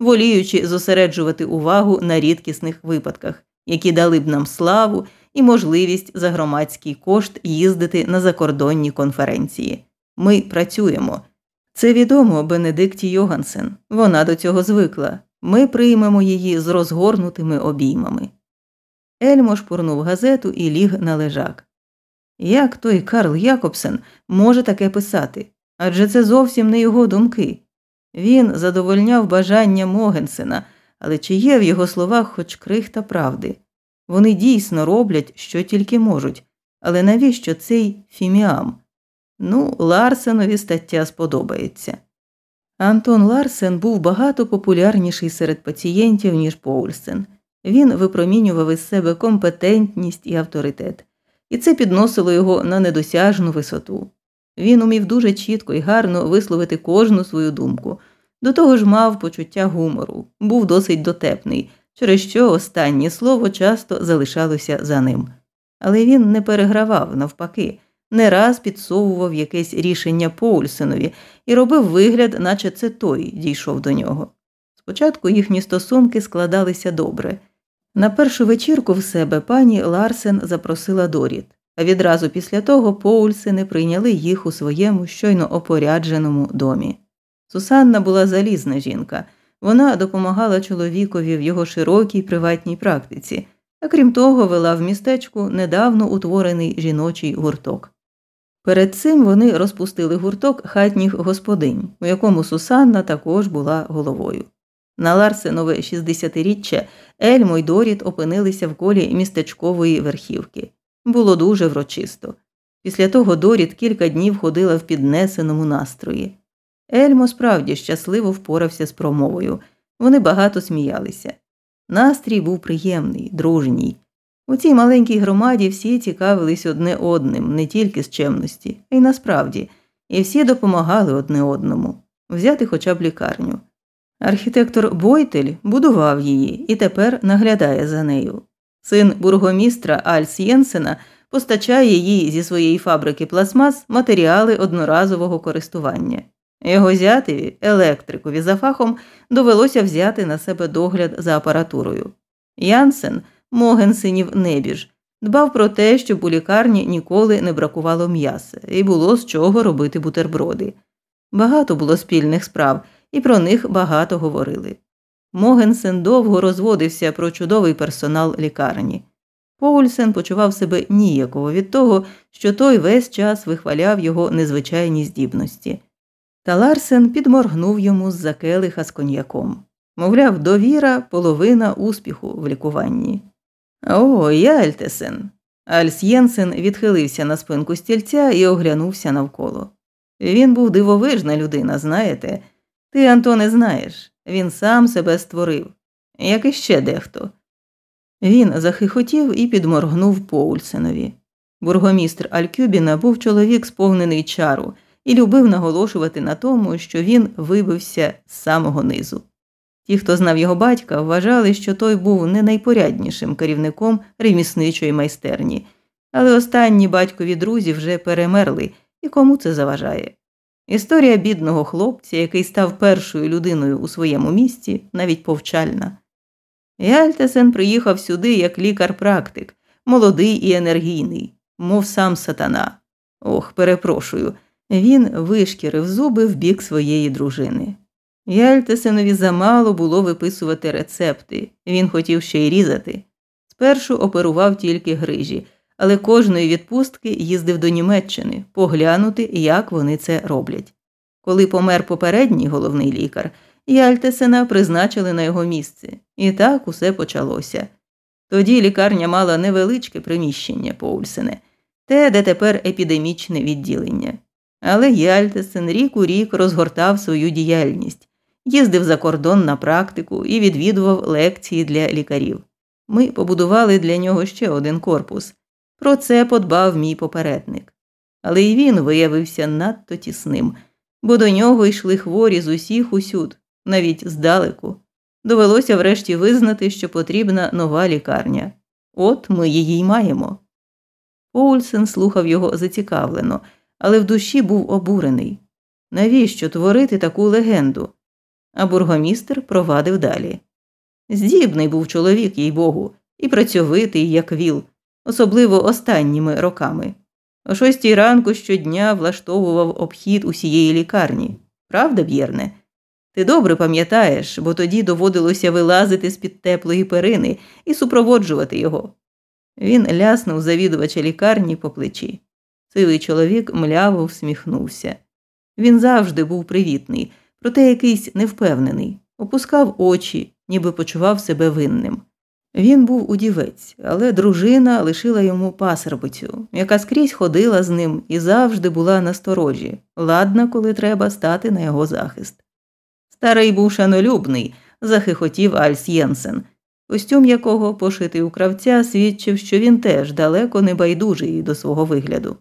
воліючи зосереджувати увагу на рідкісних випадках, які дали б нам славу і можливість за громадський кошт їздити на закордонні конференції. Ми працюємо. Це відомо Бенедикті Йогансен. Вона до цього звикла. Ми приймемо її з розгорнутими обіймами. Ельмо шпурнув газету і ліг на лежак. Як той Карл Якобсен може таке писати? Адже це зовсім не його думки. Він задовольняв бажання Могенсена, але чи є в його словах хоч крихта правди? Вони дійсно роблять, що тільки можуть, але навіщо цей фіміам? Ну, Ларсенові стаття сподобається. Антон Ларсен був багато популярніший серед пацієнтів, ніж Поульсен. Він випромінював із себе компетентність і авторитет, і це підносило його на недосяжну висоту. Він умів дуже чітко і гарно висловити кожну свою думку. До того ж мав почуття гумору, був досить дотепний, через що останнє слово часто залишалося за ним. Але він не перегравав навпаки, не раз підсовував якесь рішення Поульсенові і робив вигляд, наче це той дійшов до нього. Спочатку їхні стосунки складалися добре. На першу вечірку в себе пані Ларсен запросила Доріт, а відразу після того Поульсени прийняли їх у своєму щойно опорядженому домі. Сусанна була залізна жінка, вона допомагала чоловікові в його широкій приватній практиці, а крім того, вела в містечку недавно утворений жіночий гурток. Перед цим вони розпустили гурток хатніх господинь, у якому Сусанна також була головою. На Ларсенове 60-річчя Ельмо й Доріт опинилися в колі містечкової верхівки. Було дуже врочисто. Після того Доріт кілька днів ходила в піднесеному настрої. Ельмо справді щасливо впорався з промовою. Вони багато сміялися. Настрій був приємний, дружній. У цій маленькій громаді всі цікавились одне одним, не тільки з чемності, а й насправді, і всі допомагали одне одному взяти хоча б лікарню. Архітектор Бойтель будував її і тепер наглядає за нею. Син бургомістра Альс Єнсена постачає їй зі своєї фабрики пластмас матеріали одноразового користування. Його зятеві, електрикові за фахом, довелося взяти на себе догляд за апаратурою. Янсен, Могенсенів небіж, дбав про те, щоб у лікарні ніколи не бракувало м'яса, і було з чого робити бутерброди. Багато було спільних справ, і про них багато говорили. Могенсен довго розводився про чудовий персонал лікарні. Поульсен почував себе ніяково від того, що той весь час вихваляв його незвичайні здібності. Та Ларсен підморгнув йому з за келиха з коньяком. Мовляв, довіра половина успіху в лікуванні. О, Яльтесен. Альс Єнсен відхилився на спинку стільця і оглянувся навколо. Він був дивовижна людина, знаєте. Ти, Антоне, знаєш, він сам себе створив, як іще дехто. Він захихотів і підморгнув Поульсенові. Бургомістр Алькюбіна був чоловік, сповнений чару і любив наголошувати на тому, що він вибився з самого низу. Ті, хто знав його батька, вважали, що той був не найпоряднішим керівником ремісничої майстерні, але останні батькові друзі вже перемерли, і кому це заважає. Історія бідного хлопця, який став першою людиною у своєму місті, навіть повчальна. Яльтесен приїхав сюди як лікар-практик, молодий і енергійний, мов сам сатана. Ох, перепрошую. Він вишкірив зуби в бік своєї дружини. Яльтесенові замало було виписувати рецепти, він хотів ще й різати. Спершу оперував тільки грижі, але кожної відпустки їздив до Німеччини поглянути, як вони це роблять. Коли помер попередній головний лікар, Яльтесена призначили на його місце, і так усе почалося. Тоді лікарня мала невеличке приміщення Поульсене, те, де тепер епідемічне відділення. Але Яльтесен рік у рік розгортав свою діяльність, їздив за кордон на практику і відвідував лекції для лікарів. Ми побудували для нього ще один корпус. Про це подбав мій попередник. Але й він виявився надто тісним, бо до нього йшли хворі з усіх усюд, навіть здалеку. Довелося врешті визнати, що потрібна нова лікарня. От ми її й маємо. Поульсен слухав його зацікавлено але в душі був обурений. Навіщо творити таку легенду? а бургомістр провадив далі. Здібний був чоловік, їй богу, і працьовитий, як віл, особливо останніми роками. О шостій ранку щодня влаштовував обхід усієї лікарні. Правда, Б'єрне? Ти добре пам'ятаєш, бо тоді доводилося вилазити з під теплої перини і супроводжувати його. Він ляснув завідувача лікарні по плечі. Сивий чоловік мляво всміхнувся. Він завжди був привітний, проте якийсь невпевнений, опускав очі, ніби почував себе винним. Він був удівець, але дружина лишила йому пасербицю, яка скрізь ходила з ним і завжди була насторожі, ладна, коли треба стати на його захист. Старий був шанолюбний, захихотів Альс Єнсен, костюм якого, пошитий у кравця, свідчив, що він теж далеко не байдужий до свого вигляду.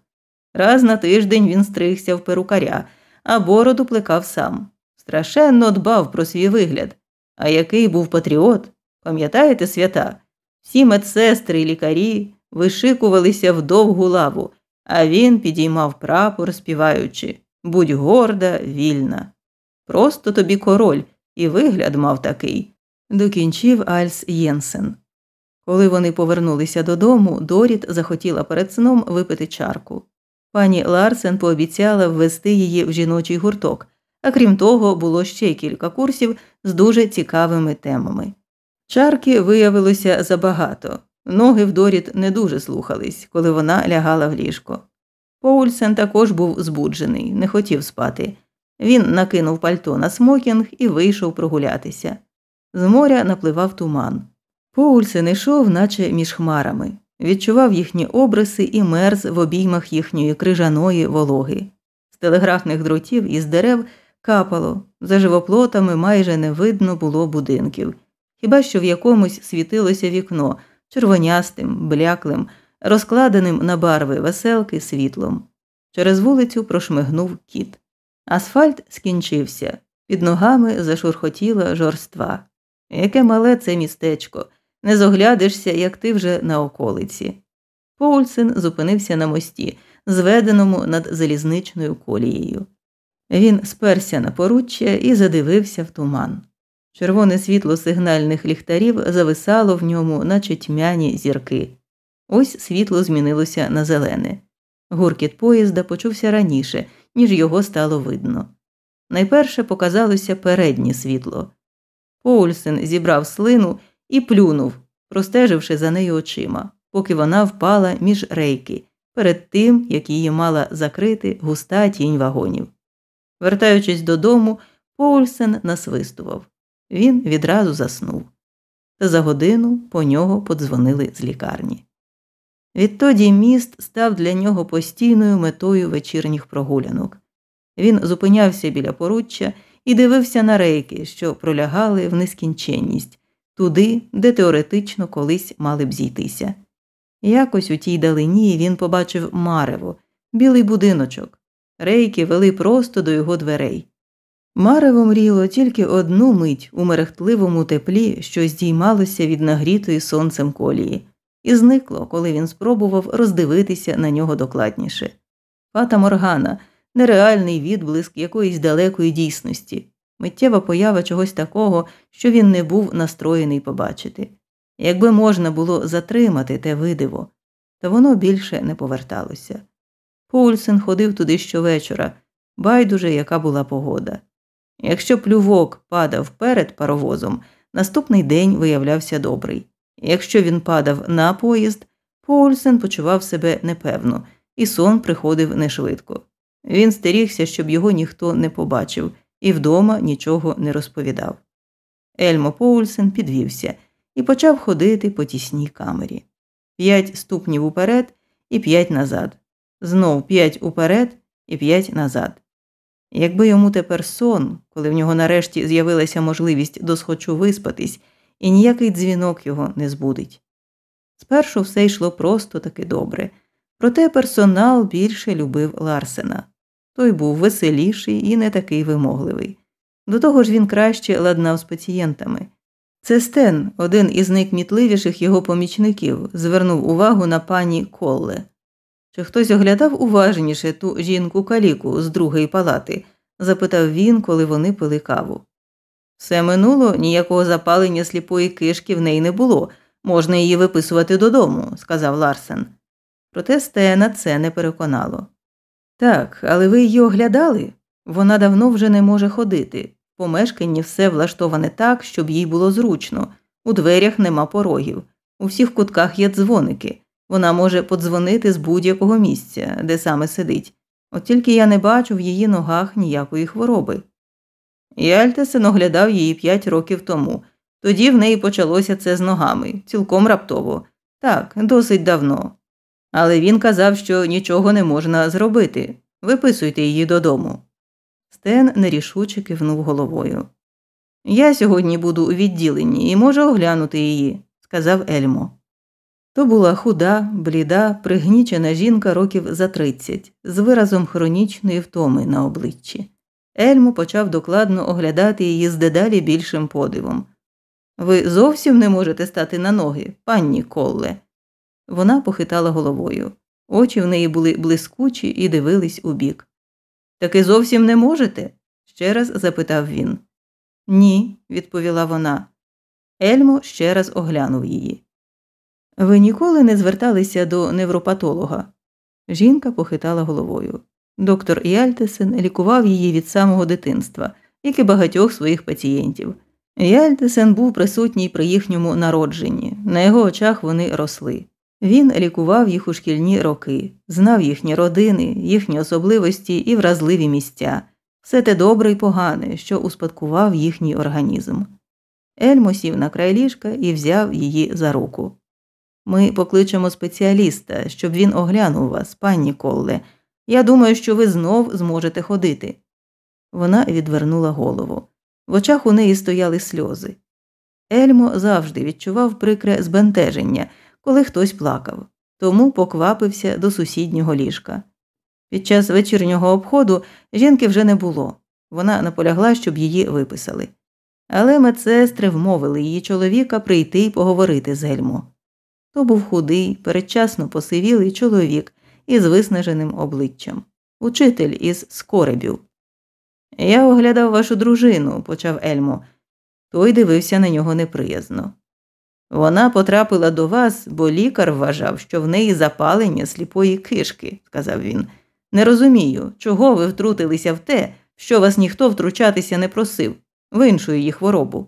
Раз на тиждень він стригся в перукаря, а бороду плекав сам. Страшенно дбав про свій вигляд. А який був патріот? Пам'ятаєте свята? Всі медсестри і лікарі вишикувалися в довгу лаву, а він підіймав прапор, співаючи Будь горда, вільна. Просто тобі король, і вигляд мав такий, докінчив Альс Єнсен. Коли вони повернулися додому, Доріт захотіла перед сном випити чарку. Пані Ларсен пообіцяла ввести її в жіночий гурток, а крім того, було ще кілька курсів з дуже цікавими темами. Чарки виявилося забагато, ноги в Доріт не дуже слухались, коли вона лягала в ліжко. Поульсен також був збуджений, не хотів спати. Він накинув пальто на смокінг і вийшов прогулятися. З моря напливав туман. Поульсен йшов, наче між хмарами, відчував їхні обриси і мерз в обіймах їхньої крижаної вологи. З телеграфних дротів із дерев капало, за живоплотами майже не видно було будинків, хіба що в якомусь світилося вікно червонястим, бляклим, розкладеним на барви веселки світлом. Через вулицю прошмигнув кіт. Асфальт скінчився, під ногами зашурхотіла жорства. Яке мале це містечко, не зоглядишся, як ти вже на околиці. Поульсен зупинився на мості, зведеному над залізничною колією. Він сперся на поруччя і задивився в туман. Червоне світло сигнальних ліхтарів зависало в ньому, наче тьмяні зірки. Ось світло змінилося на зелене. Гуркіт поїзда почувся раніше, ніж його стало видно. Найперше показалося переднє світло. Поульсен зібрав слину і плюнув, простеживши за нею очима, поки вона впала між рейки, перед тим, як її мала закрити густа тінь вагонів. Вертаючись додому, Поульсен насвистував. Він відразу заснув. Та за годину по нього подзвонили з лікарні. Відтоді міст став для нього постійною метою вечірніх прогулянок. Він зупинявся біля поруччя і дивився на рейки, що пролягали в нескінченність, туди, де теоретично колись мали б зійтися. Якось у тій далині він побачив марево, білий будиночок. Рейки вели просто до його дверей. Марево мріло тільки одну мить у мерехтливому теплі, що здіймалося від нагрітої сонцем колії і зникло, коли він спробував роздивитися на нього докладніше. Фата Моргана, нереальний відблиск якоїсь далекої дійсності, миттєва поява чогось такого, що він не був настроєний побачити. Якби можна було затримати те видиво, та воно більше не поверталося. Пульсен ходив туди щовечора, байдуже, яка була погода. Якщо плювок падав перед паровозом, наступний день виявлявся добрий. Якщо він падав на поїзд, Поульсен почував себе непевно, і сон приходив нешвидко. Він стерігся, щоб його ніхто не побачив, і вдома нічого не розповідав. Ельмо Поульсен підвівся і почав ходити по тісній камері. П'ять ступнів уперед і п'ять назад, знов п'ять уперед і п'ять назад. Якби йому тепер сон, коли в нього нарешті з'явилася можливість досхочу виспатись і ніякий дзвінок його не збудить. Спершу все йшло просто таки добре, проте персонал більше любив Ларсена. Той був веселіший і не такий вимогливий. До того ж він краще ладнав з пацієнтами. Це Стен, один із найкмітливіших його помічників, звернув увагу на пані Колле. Чи хтось оглядав уважніше ту жінку каліку з другої палати? запитав він, коли вони пили каву. Все минуло, ніякого запалення сліпої кишки в неї не було, можна її виписувати додому, сказав Ларсен. Проте Стена це не переконало. Так, але ви її оглядали? Вона давно вже не може ходити. В помешканні все влаштоване так, щоб їй було зручно, у дверях нема порогів, у всіх кутках є дзвоники. Вона може подзвонити з будь-якого місця, де саме сидить. От тільки я не бачу в її ногах ніякої хвороби. Яльтесен оглядав її п'ять років тому. Тоді в неї почалося це з ногами, цілком раптово. Так, досить давно. Але він казав, що нічого не можна зробити. Виписуйте її додому. Стен нерішуче кивнув головою. Я сьогодні буду у відділенні і можу оглянути її, сказав Ельмо. То була худа, бліда, пригнічена жінка років за тридцять, з виразом хронічної втоми на обличчі. Ельмо почав докладно оглядати її з дедалі більшим подивом. Ви зовсім не можете стати на ноги, панні Колле. Вона похитала головою. Очі в неї були блискучі і дивились у бік. Таки зовсім не можете? ще раз запитав він. Ні, відповіла вона. Ельмо ще раз оглянув її. Ви ніколи не зверталися до невропатолога? Жінка похитала головою. Доктор Яльтесен лікував її від самого дитинства, як і багатьох своїх пацієнтів. Яльтесен був присутній при їхньому народженні, на його очах вони росли. Він лікував їх у шкільні роки, знав їхні родини, їхні особливості і вразливі місця, все те добре і погане, що успадкував їхній організм. Ельмо сів на край ліжка і взяв її за руку. Ми покличемо спеціаліста, щоб він оглянув вас, пані Колле. Я думаю, що ви знов зможете ходити. Вона відвернула голову. В очах у неї стояли сльози. Ельмо завжди відчував прикре збентеження, коли хтось плакав, тому поквапився до сусіднього ліжка. Під час вечірнього обходу жінки вже не було. Вона наполягла, щоб її виписали. Але медсестри вмовили її чоловіка прийти і поговорити з Ельмо. То був худий, передчасно посивілий чоловік із виснаженим обличчям, учитель із скоребів. Я оглядав вашу дружину, почав Ельмо. Той дивився на нього неприязно. Вона потрапила до вас, бо лікар вважав, що в неї запалення сліпої кишки, сказав він. Не розумію, чого ви втрутилися в те, що вас ніхто втручатися не просив, в іншу її хворобу.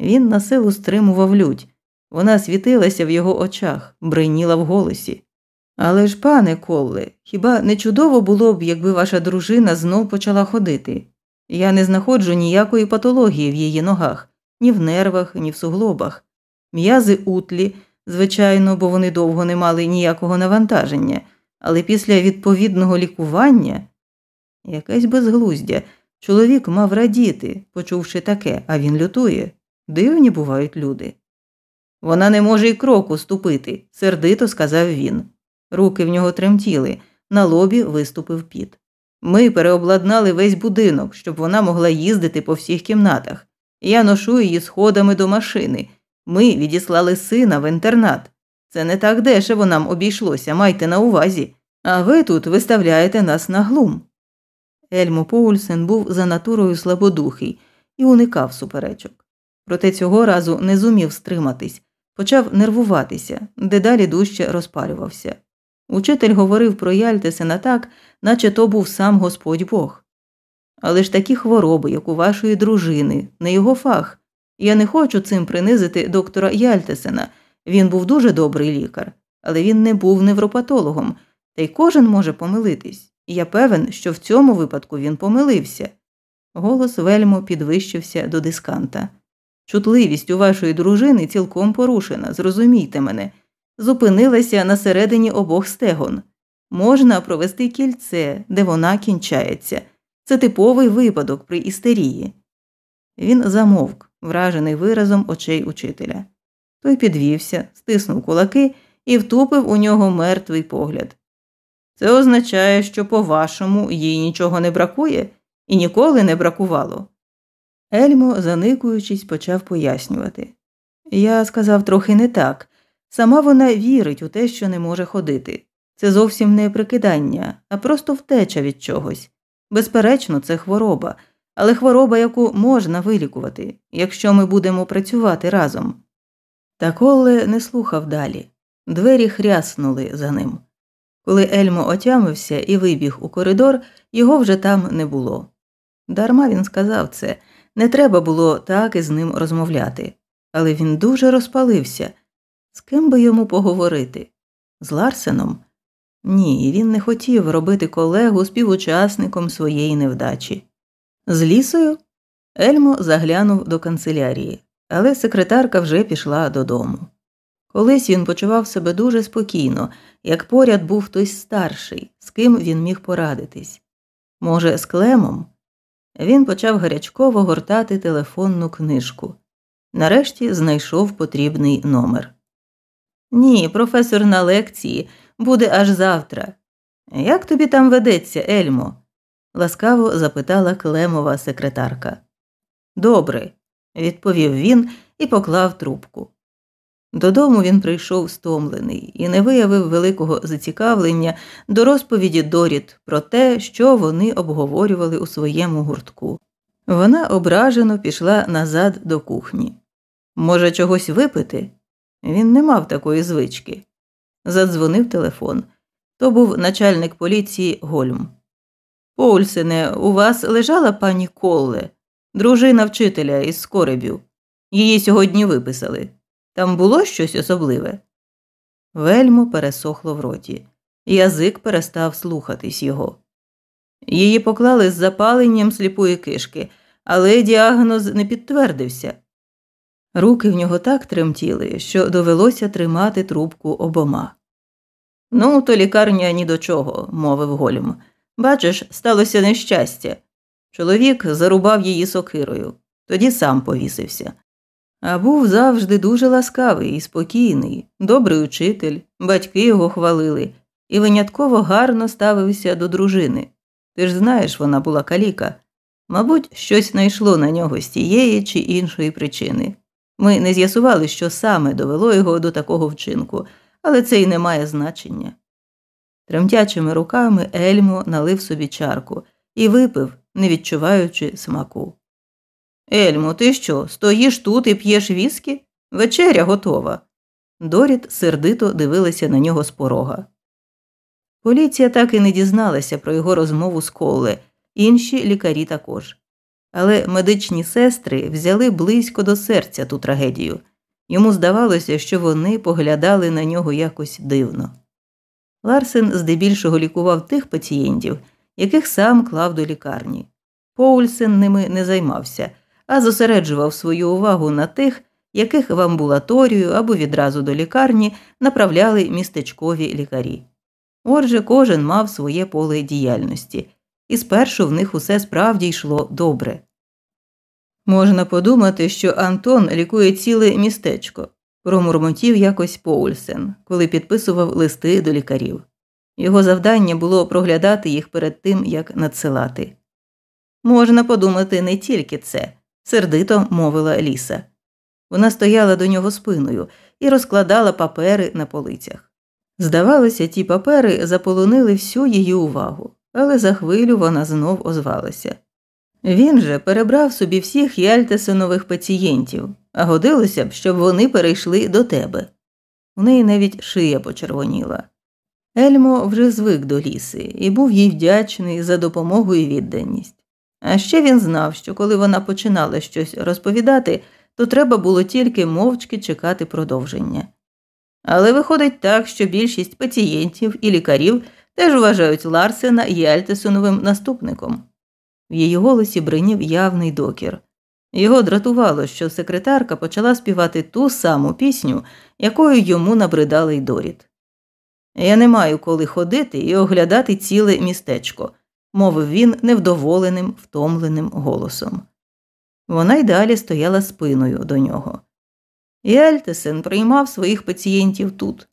Він на силу стримував лють. Вона світилася в його очах, бриніла в голосі. Але ж, пане Колле, хіба не чудово було б, якби ваша дружина знов почала ходити? Я не знаходжу ніякої патології в її ногах, ні в нервах, ні в суглобах. М'язи утлі, звичайно, бо вони довго не мали ніякого навантаження, але після відповідного лікування якесь безглуздя. Чоловік мав радіти, почувши таке, а він лютує. Дивні бувають люди. Вона не може й кроку ступити, сердито сказав він. Руки в нього тремтіли, на лобі виступив піт. Ми переобладнали весь будинок, щоб вона могла їздити по всіх кімнатах. Я ношу її сходами до машини. Ми відіслали сина в інтернат. Це не так дешево нам обійшлося, майте на увазі. А ви тут виставляєте нас на глум. Ельмо Поульсен був за натурою слабодухий і уникав суперечок. Проте цього разу не зумів стриматись, почав нервуватися, дедалі дужче розпалювався. Учитель говорив про Яльтесена так, наче то був сам Господь Бог. Але ж такі хвороби, як у вашої дружини, не його фах. Я не хочу цим принизити доктора Яльтесена. Він був дуже добрий лікар, але він не був невропатологом, та й кожен може помилитись. І я певен, що в цьому випадку він помилився. Голос вельмо підвищився до дисканта. Чутливість у вашої дружини цілком порушена, зрозумійте мене зупинилася на середині обох стегон. Можна провести кільце, де вона кінчається. Це типовий випадок при істерії. Він замовк, вражений виразом очей учителя. Той підвівся, стиснув кулаки і втупив у нього мертвий погляд. Це означає, що, по вашому, їй нічого не бракує і ніколи не бракувало. Ельмо, заникуючись, почав пояснювати. Я сказав трохи не так. Сама вона вірить у те, що не може ходити. Це зовсім не прикидання, а просто втеча від чогось. Безперечно, це хвороба, але хвороба, яку можна вилікувати, якщо ми будемо працювати разом. Та Колле не слухав далі. Двері хряснули за ним. Коли Ельмо отямився і вибіг у коридор, його вже там не було. Дарма він сказав це, не треба було так із ним розмовляти, але він дуже розпалився. З ким би йому поговорити? З Ларсеном? Ні, він не хотів робити колегу співучасником своєї невдачі. З лісою Ельмо заглянув до канцелярії, але секретарка вже пішла додому. Колись він почував себе дуже спокійно, як поряд був хтось старший, з ким він міг порадитись. Може, з клемом? Він почав гарячково гортати телефонну книжку. Нарешті знайшов потрібний номер. Ні, професор на лекції буде аж завтра. Як тобі там ведеться, Ельмо? ласкаво запитала клемова секретарка. Добре, відповів він і поклав трубку. Додому він прийшов стомлений і не виявив великого зацікавлення до розповіді Доріт про те, що вони обговорювали у своєму гуртку. Вона ображено пішла назад до кухні. Може, чогось випити? Він не мав такої звички. Задзвонив телефон. То був начальник поліції Гольм. Польсене, у вас лежала пані Колле, дружина вчителя із Скоребів. Її сьогодні виписали. Там було щось особливе? Вельмо пересохло в роті. Язик перестав слухатись його. Її поклали з запаленням сліпої кишки, але діагноз не підтвердився. Руки в нього так тремтіли, що довелося тримати трубку обома. Ну, то лікарня ні до чого, мовив Гольм. Бачиш, сталося нещастя. Чоловік зарубав її сокирою, тоді сам повісився. А був завжди дуже ласкавий і спокійний, добрий учитель, батьки його хвалили і винятково гарно ставився до дружини. Ти ж знаєш, вона була каліка. Мабуть, щось найшло на нього з тієї чи іншої причини. Ми не з'ясували, що саме довело його до такого вчинку, але це й не має значення. Тремтячими руками Ельмо налив собі чарку і випив, не відчуваючи смаку. Ельмо, ти що, стоїш тут і п'єш віскі? Вечеря готова. Доріт сердито дивилася на нього з порога. Поліція так і не дізналася про його розмову з Колле, інші лікарі також. Але медичні сестри взяли близько до серця ту трагедію. Йому здавалося, що вони поглядали на нього якось дивно. Ларсен здебільшого лікував тих пацієнтів, яких сам клав до лікарні. Поульсен ними не займався, а зосереджував свою увагу на тих, яких в амбулаторію або відразу до лікарні направляли містечкові лікарі. Отже, кожен мав своє поле діяльності, і спершу в них усе справді йшло добре. Можна подумати, що Антон лікує ціле містечко, промурмотів якось Поульсен, коли підписував листи до лікарів. Його завдання було проглядати їх перед тим, як надсилати. Можна подумати не тільки це, сердито мовила Ліса. Вона стояла до нього спиною і розкладала папери на полицях. Здавалося, ті папери заполонили всю її увагу, але за хвилю вона знов озвалася. Він же перебрав собі всіх яльтесонових пацієнтів, а годилося б, щоб вони перейшли до тебе. У неї навіть шия почервоніла. Ельмо вже звик до ліси і був їй вдячний за допомогу і відданість. А ще він знав, що коли вона починала щось розповідати, то треба було тільки мовчки чекати продовження. Але виходить так, що більшість пацієнтів і лікарів теж вважають Ларсена Яльтесоновим наступником. В її голосі бринів явний докір. Його дратувало, що секретарка почала співати ту саму пісню, якою йому набридали й Доріт. Я не маю коли ходити і оглядати ціле містечко, мовив він невдоволеним, втомленим голосом. Вона й далі стояла спиною до нього. Яльтесен приймав своїх пацієнтів тут.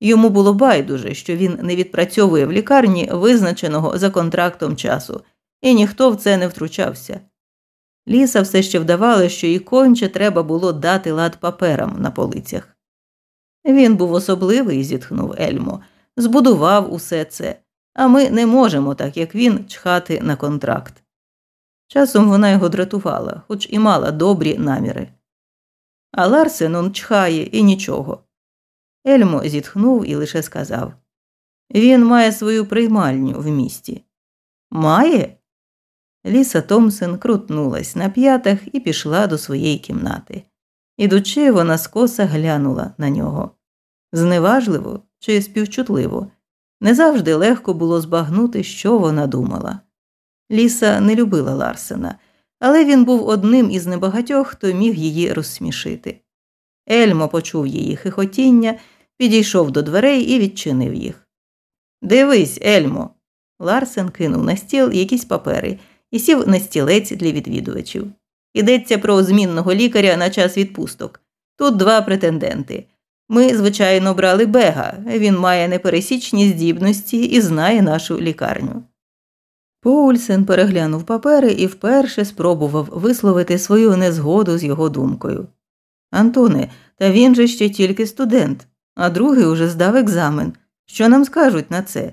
Йому було байдуже, що він не відпрацьовує в лікарні визначеного за контрактом часу, і ніхто в це не втручався. Ліса все ще вдавала, що і конче треба було дати лад паперам на полицях. Він був особливий, зітхнув Ельмо, збудував усе це, а ми не можемо, так як він, чхати на контракт. Часом вона його дратувала, хоч і мала добрі наміри. А Ларсен он чхає і нічого. Ельмо зітхнув і лише сказав Він має свою приймальню в місті. Має? Ліса Томсен крутнулась на п'ятах і пішла до своєї кімнати. Ідучи, вона скоса глянула на нього. Зневажливо чи співчутливо. Не завжди легко було збагнути, що вона думала. Ліса не любила Ларсена, але він був одним із небагатьох, хто міг її розсмішити. Ельмо почув її хихотіння, підійшов до дверей і відчинив їх. Дивись, Ельмо. Ларсен кинув на стіл якісь папери і сів на стілець для відвідувачів. Йдеться про змінного лікаря на час відпусток. Тут два претенденти. Ми, звичайно, брали Бега, він має непересічні здібності і знає нашу лікарню. Поульсен переглянув папери і вперше спробував висловити свою незгоду з його думкою. Антоне, та він же ще тільки студент, а другий уже здав екзамен. Що нам скажуть на це?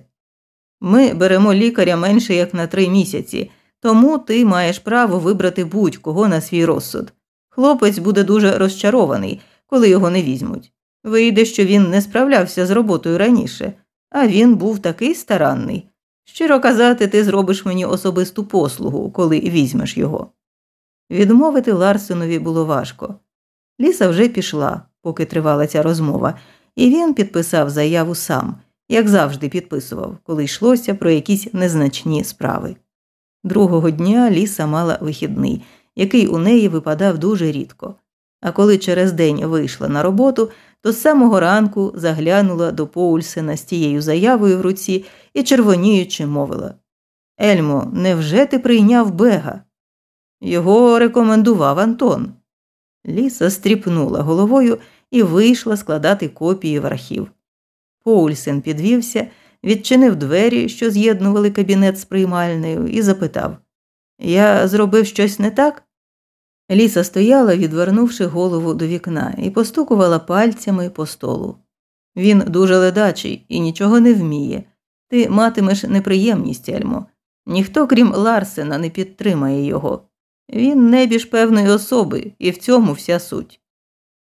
Ми беремо лікаря менше як на три місяці, тому ти маєш право вибрати будь-кого на свій розсуд. Хлопець буде дуже розчарований, коли його не візьмуть. Вийде, що він не справлявся з роботою раніше, а він був такий старанний. Щиро казати, ти зробиш мені особисту послугу, коли візьмеш його. Відмовити Ларсенові було важко. Ліса вже пішла, поки тривала ця розмова, і він підписав заяву сам, як завжди підписував, коли йшлося про якісь незначні справи. Другого дня Ліса мала вихідний, який у неї випадав дуже рідко. А коли через день вийшла на роботу, то з самого ранку заглянула до Поульсена з тією заявою в руці і червоніючи мовила Ельмо, невже ти прийняв бега? Його рекомендував Антон. Ліса стріпнула головою і вийшла складати копії в архів. Поульсен підвівся, відчинив двері, що з'єднували кабінет з приймальнею, і запитав Я зробив щось не так? Ліса стояла, відвернувши голову до вікна, і постукувала пальцями по столу. Він дуже ледачий і нічого не вміє. Ти матимеш неприємність, Ельмо. Ніхто, крім Ларсена, не підтримає його. Він небіж певної особи, і в цьому вся суть.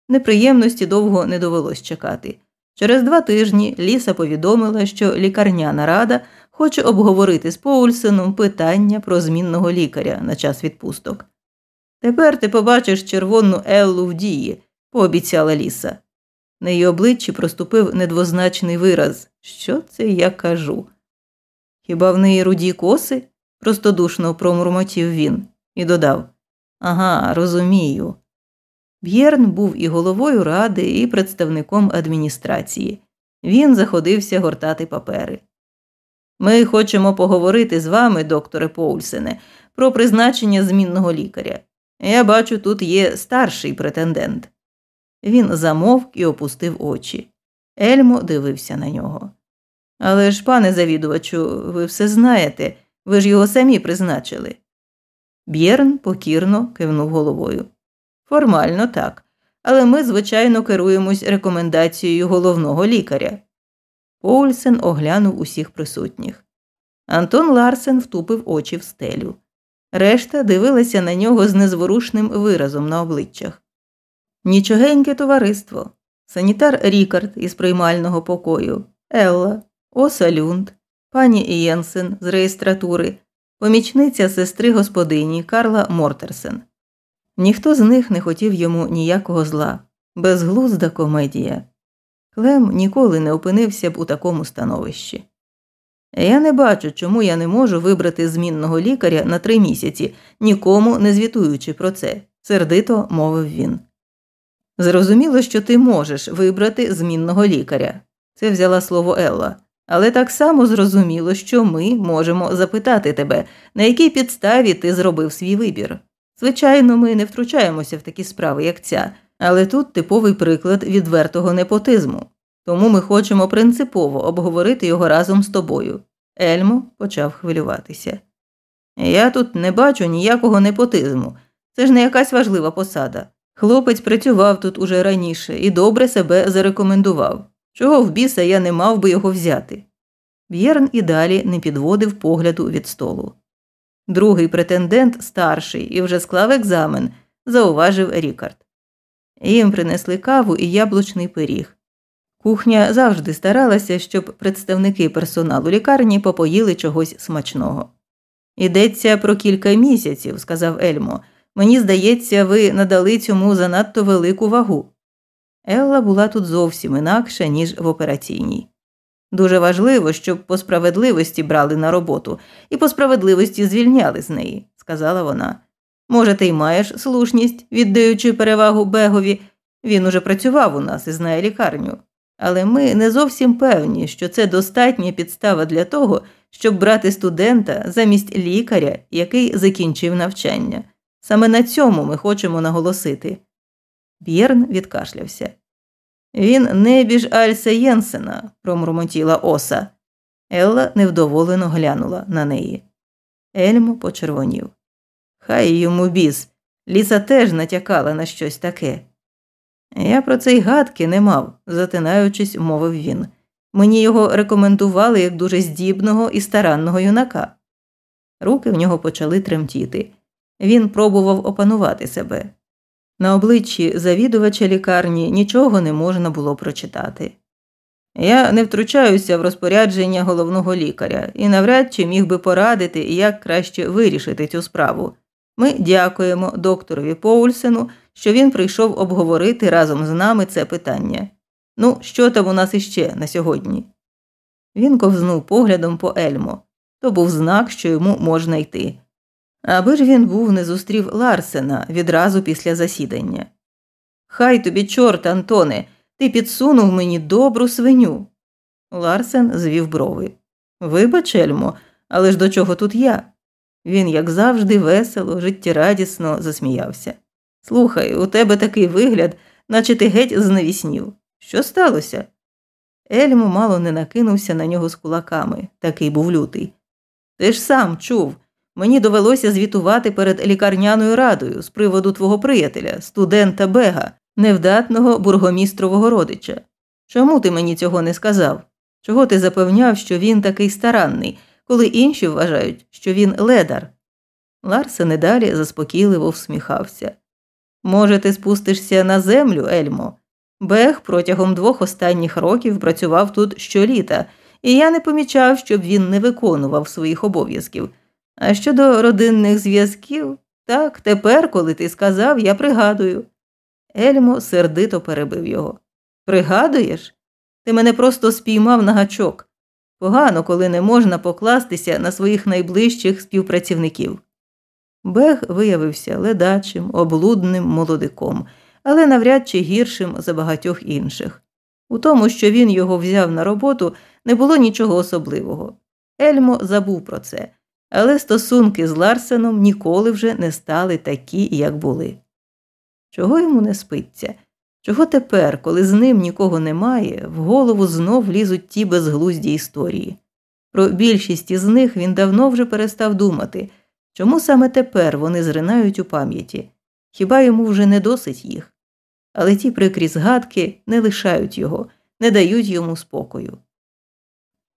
Неприємності довго не довелось чекати. Через два тижні Ліса повідомила, що лікарняна рада хоче обговорити з Поульсеном питання про змінного лікаря на час відпусток. Тепер ти побачиш червону Еллу в дії, пообіцяла ліса. На її обличчі проступив недвозначний вираз Що це я кажу? Хіба в неї руді коси? простодушно промурмотів він і додав Ага, розумію. Б'єрн був і головою ради, і представником адміністрації. Він заходився гортати папери. Ми хочемо поговорити з вами, докторе Поульсене, про призначення змінного лікаря. Я бачу, тут є старший претендент. Він замовк і опустив очі. Ельмо дивився на нього. Але ж, пане завідувачу, ви все знаєте, ви ж його самі призначили. Б'єрн покірно кивнув головою. Формально так, але ми, звичайно, керуємось рекомендацією головного лікаря. Поульсен оглянув усіх присутніх. Антон Ларсен втупив очі в стелю. Решта дивилася на нього з незворушним виразом на обличчях. Нічогеньке товариство, санітар Рікард із приймального покою, Елла, Оса Люнд, пані Єнсен з реєстратури, помічниця сестри господині Карла Мортерсен. Ніхто з них не хотів йому ніякого зла, безглузда комедія. Клем ніколи не опинився б у такому становищі. Я не бачу, чому я не можу вибрати змінного лікаря на три місяці, нікому не звітуючи про це, сердито мовив він. Зрозуміло, що ти можеш вибрати змінного лікаря. Це взяла слово Елла. Але так само зрозуміло, що ми можемо запитати тебе, на якій підставі ти зробив свій вибір. Звичайно, ми не втручаємося в такі справи, як ця, але тут типовий приклад відвертого непотизму. Тому ми хочемо принципово обговорити його разом з тобою. Ельмо почав хвилюватися. Я тут не бачу ніякого непотизму. Це ж не якась важлива посада. Хлопець працював тут уже раніше і добре себе зарекомендував. Чого в біса я не мав би його взяти? Б'єрн і далі не підводив погляду від столу. Другий претендент старший і вже склав екзамен, зауважив Рікард. Їм принесли каву і яблучний пиріг. Кухня завжди старалася, щоб представники персоналу лікарні попоїли чогось смачного. Йдеться про кілька місяців, сказав Ельмо. Мені здається, ви надали цьому занадто велику вагу. Елла була тут зовсім інакша, ніж в операційній. Дуже важливо, щоб по справедливості брали на роботу і по справедливості звільняли з неї, сказала вона. Може, ти й маєш слушність, віддаючи перевагу Бегові. Він уже працював у нас і знає лікарню. Але ми не зовсім певні, що це достатня підстава для того, щоб брати студента замість лікаря, який закінчив навчання. Саме на цьому ми хочемо наголосити. Б'єрн відкашлявся. Він небіж Альса Єнсена, промурмотіла оса. Елла невдоволено глянула на неї. Ельмо почервонів. Хай йому біс. Ліса теж натякала на щось таке. Я про це й гадки не мав, затинаючись, мовив він. Мені його рекомендували як дуже здібного і старанного юнака. Руки в нього почали тремтіти. Він пробував опанувати себе. На обличчі завідувача лікарні нічого не можна було прочитати. Я не втручаюся в розпорядження головного лікаря і навряд чи міг би порадити, як краще вирішити цю справу. Ми дякуємо докторові Поульсену, що він прийшов обговорити разом з нами це питання. Ну, що там у нас іще на сьогодні? Він ковзнув поглядом по Ельмо. То був знак, що йому можна йти. Аби ж він був не зустрів Ларсена відразу після засідання. Хай тобі, чорт, Антоне, ти підсунув мені добру свиню. Ларсен звів брови. Вибач, Ельмо, але ж до чого тут я? Він, як завжди, весело, життєрадісно засміявся. Слухай, у тебе такий вигляд, наче ти геть зневіснів. Що сталося? Ельмо мало не накинувся на нього з кулаками, такий був лютий. Ти ж сам чув. Мені довелося звітувати перед лікарняною радою з приводу твого приятеля, студента Бега, невдатного бургомістрового родича. Чому ти мені цього не сказав? Чого ти запевняв, що він такий старанний, коли інші вважають, що він ледар? Ларсен і далі заспокійливо всміхався. Може, ти спустишся на землю, Ельмо? Бег протягом двох останніх років працював тут щоліта, і я не помічав, щоб він не виконував своїх обов'язків. А щодо родинних зв'язків, так, тепер, коли ти сказав, я пригадую. Ельмо сердито перебив його. Пригадуєш? Ти мене просто спіймав на гачок. Погано, коли не можна покластися на своїх найближчих співпрацівників. Бег виявився ледачим, облудним молодиком, але навряд чи гіршим за багатьох інших. У тому, що він його взяв на роботу, не було нічого особливого. Ельмо забув про це, але стосунки з Ларсеном ніколи вже не стали такі, як були. Чого йому не спиться? Чого тепер, коли з ним нікого немає, в голову знов лізуть ті безглузді історії? Про більшість із них він давно вже перестав думати, чому саме тепер вони зринають у пам'яті, хіба йому вже не досить їх? Але ті прикрі згадки не лишають його, не дають йому спокою.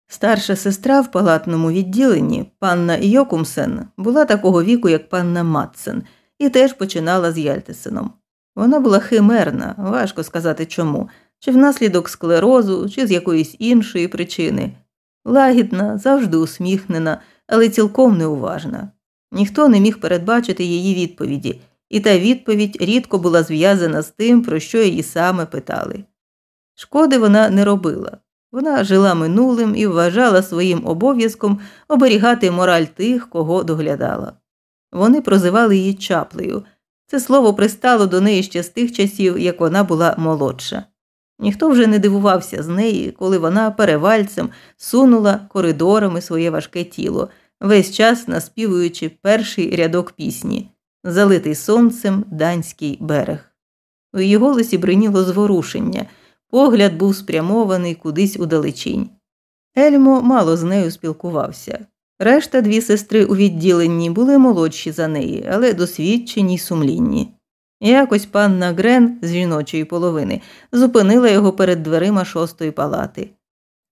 Старша сестра в палатному відділенні, панна Йокумсен, була такого віку, як панна Матсен, і теж починала з Яльтесеном. Вона була химерна, важко сказати чому, чи внаслідок склерозу, чи з якоїсь іншої причини. Лагідна, завжди усміхнена, але цілком неуважна. Ніхто не міг передбачити її відповіді, і та відповідь рідко була зв'язана з тим, про що її саме питали. Шкоди вона не робила. Вона жила минулим і вважала своїм обов'язком оберігати мораль тих, кого доглядала. Вони прозивали її чаплею. Це слово пристало до неї ще з тих часів, як вона була молодша. Ніхто вже не дивувався з неї, коли вона перевальцем сунула коридорами своє важке тіло, весь час наспівуючи перший рядок пісні Залитий сонцем данський берег. У її голосі бриніло зворушення, погляд був спрямований кудись удалечінь. Ельмо мало з нею спілкувався. Решта дві сестри у відділенні були молодші за неї, але досвідчені й сумлінні. Якось панна Грен з жіночої половини зупинила його перед дверима шостої палати.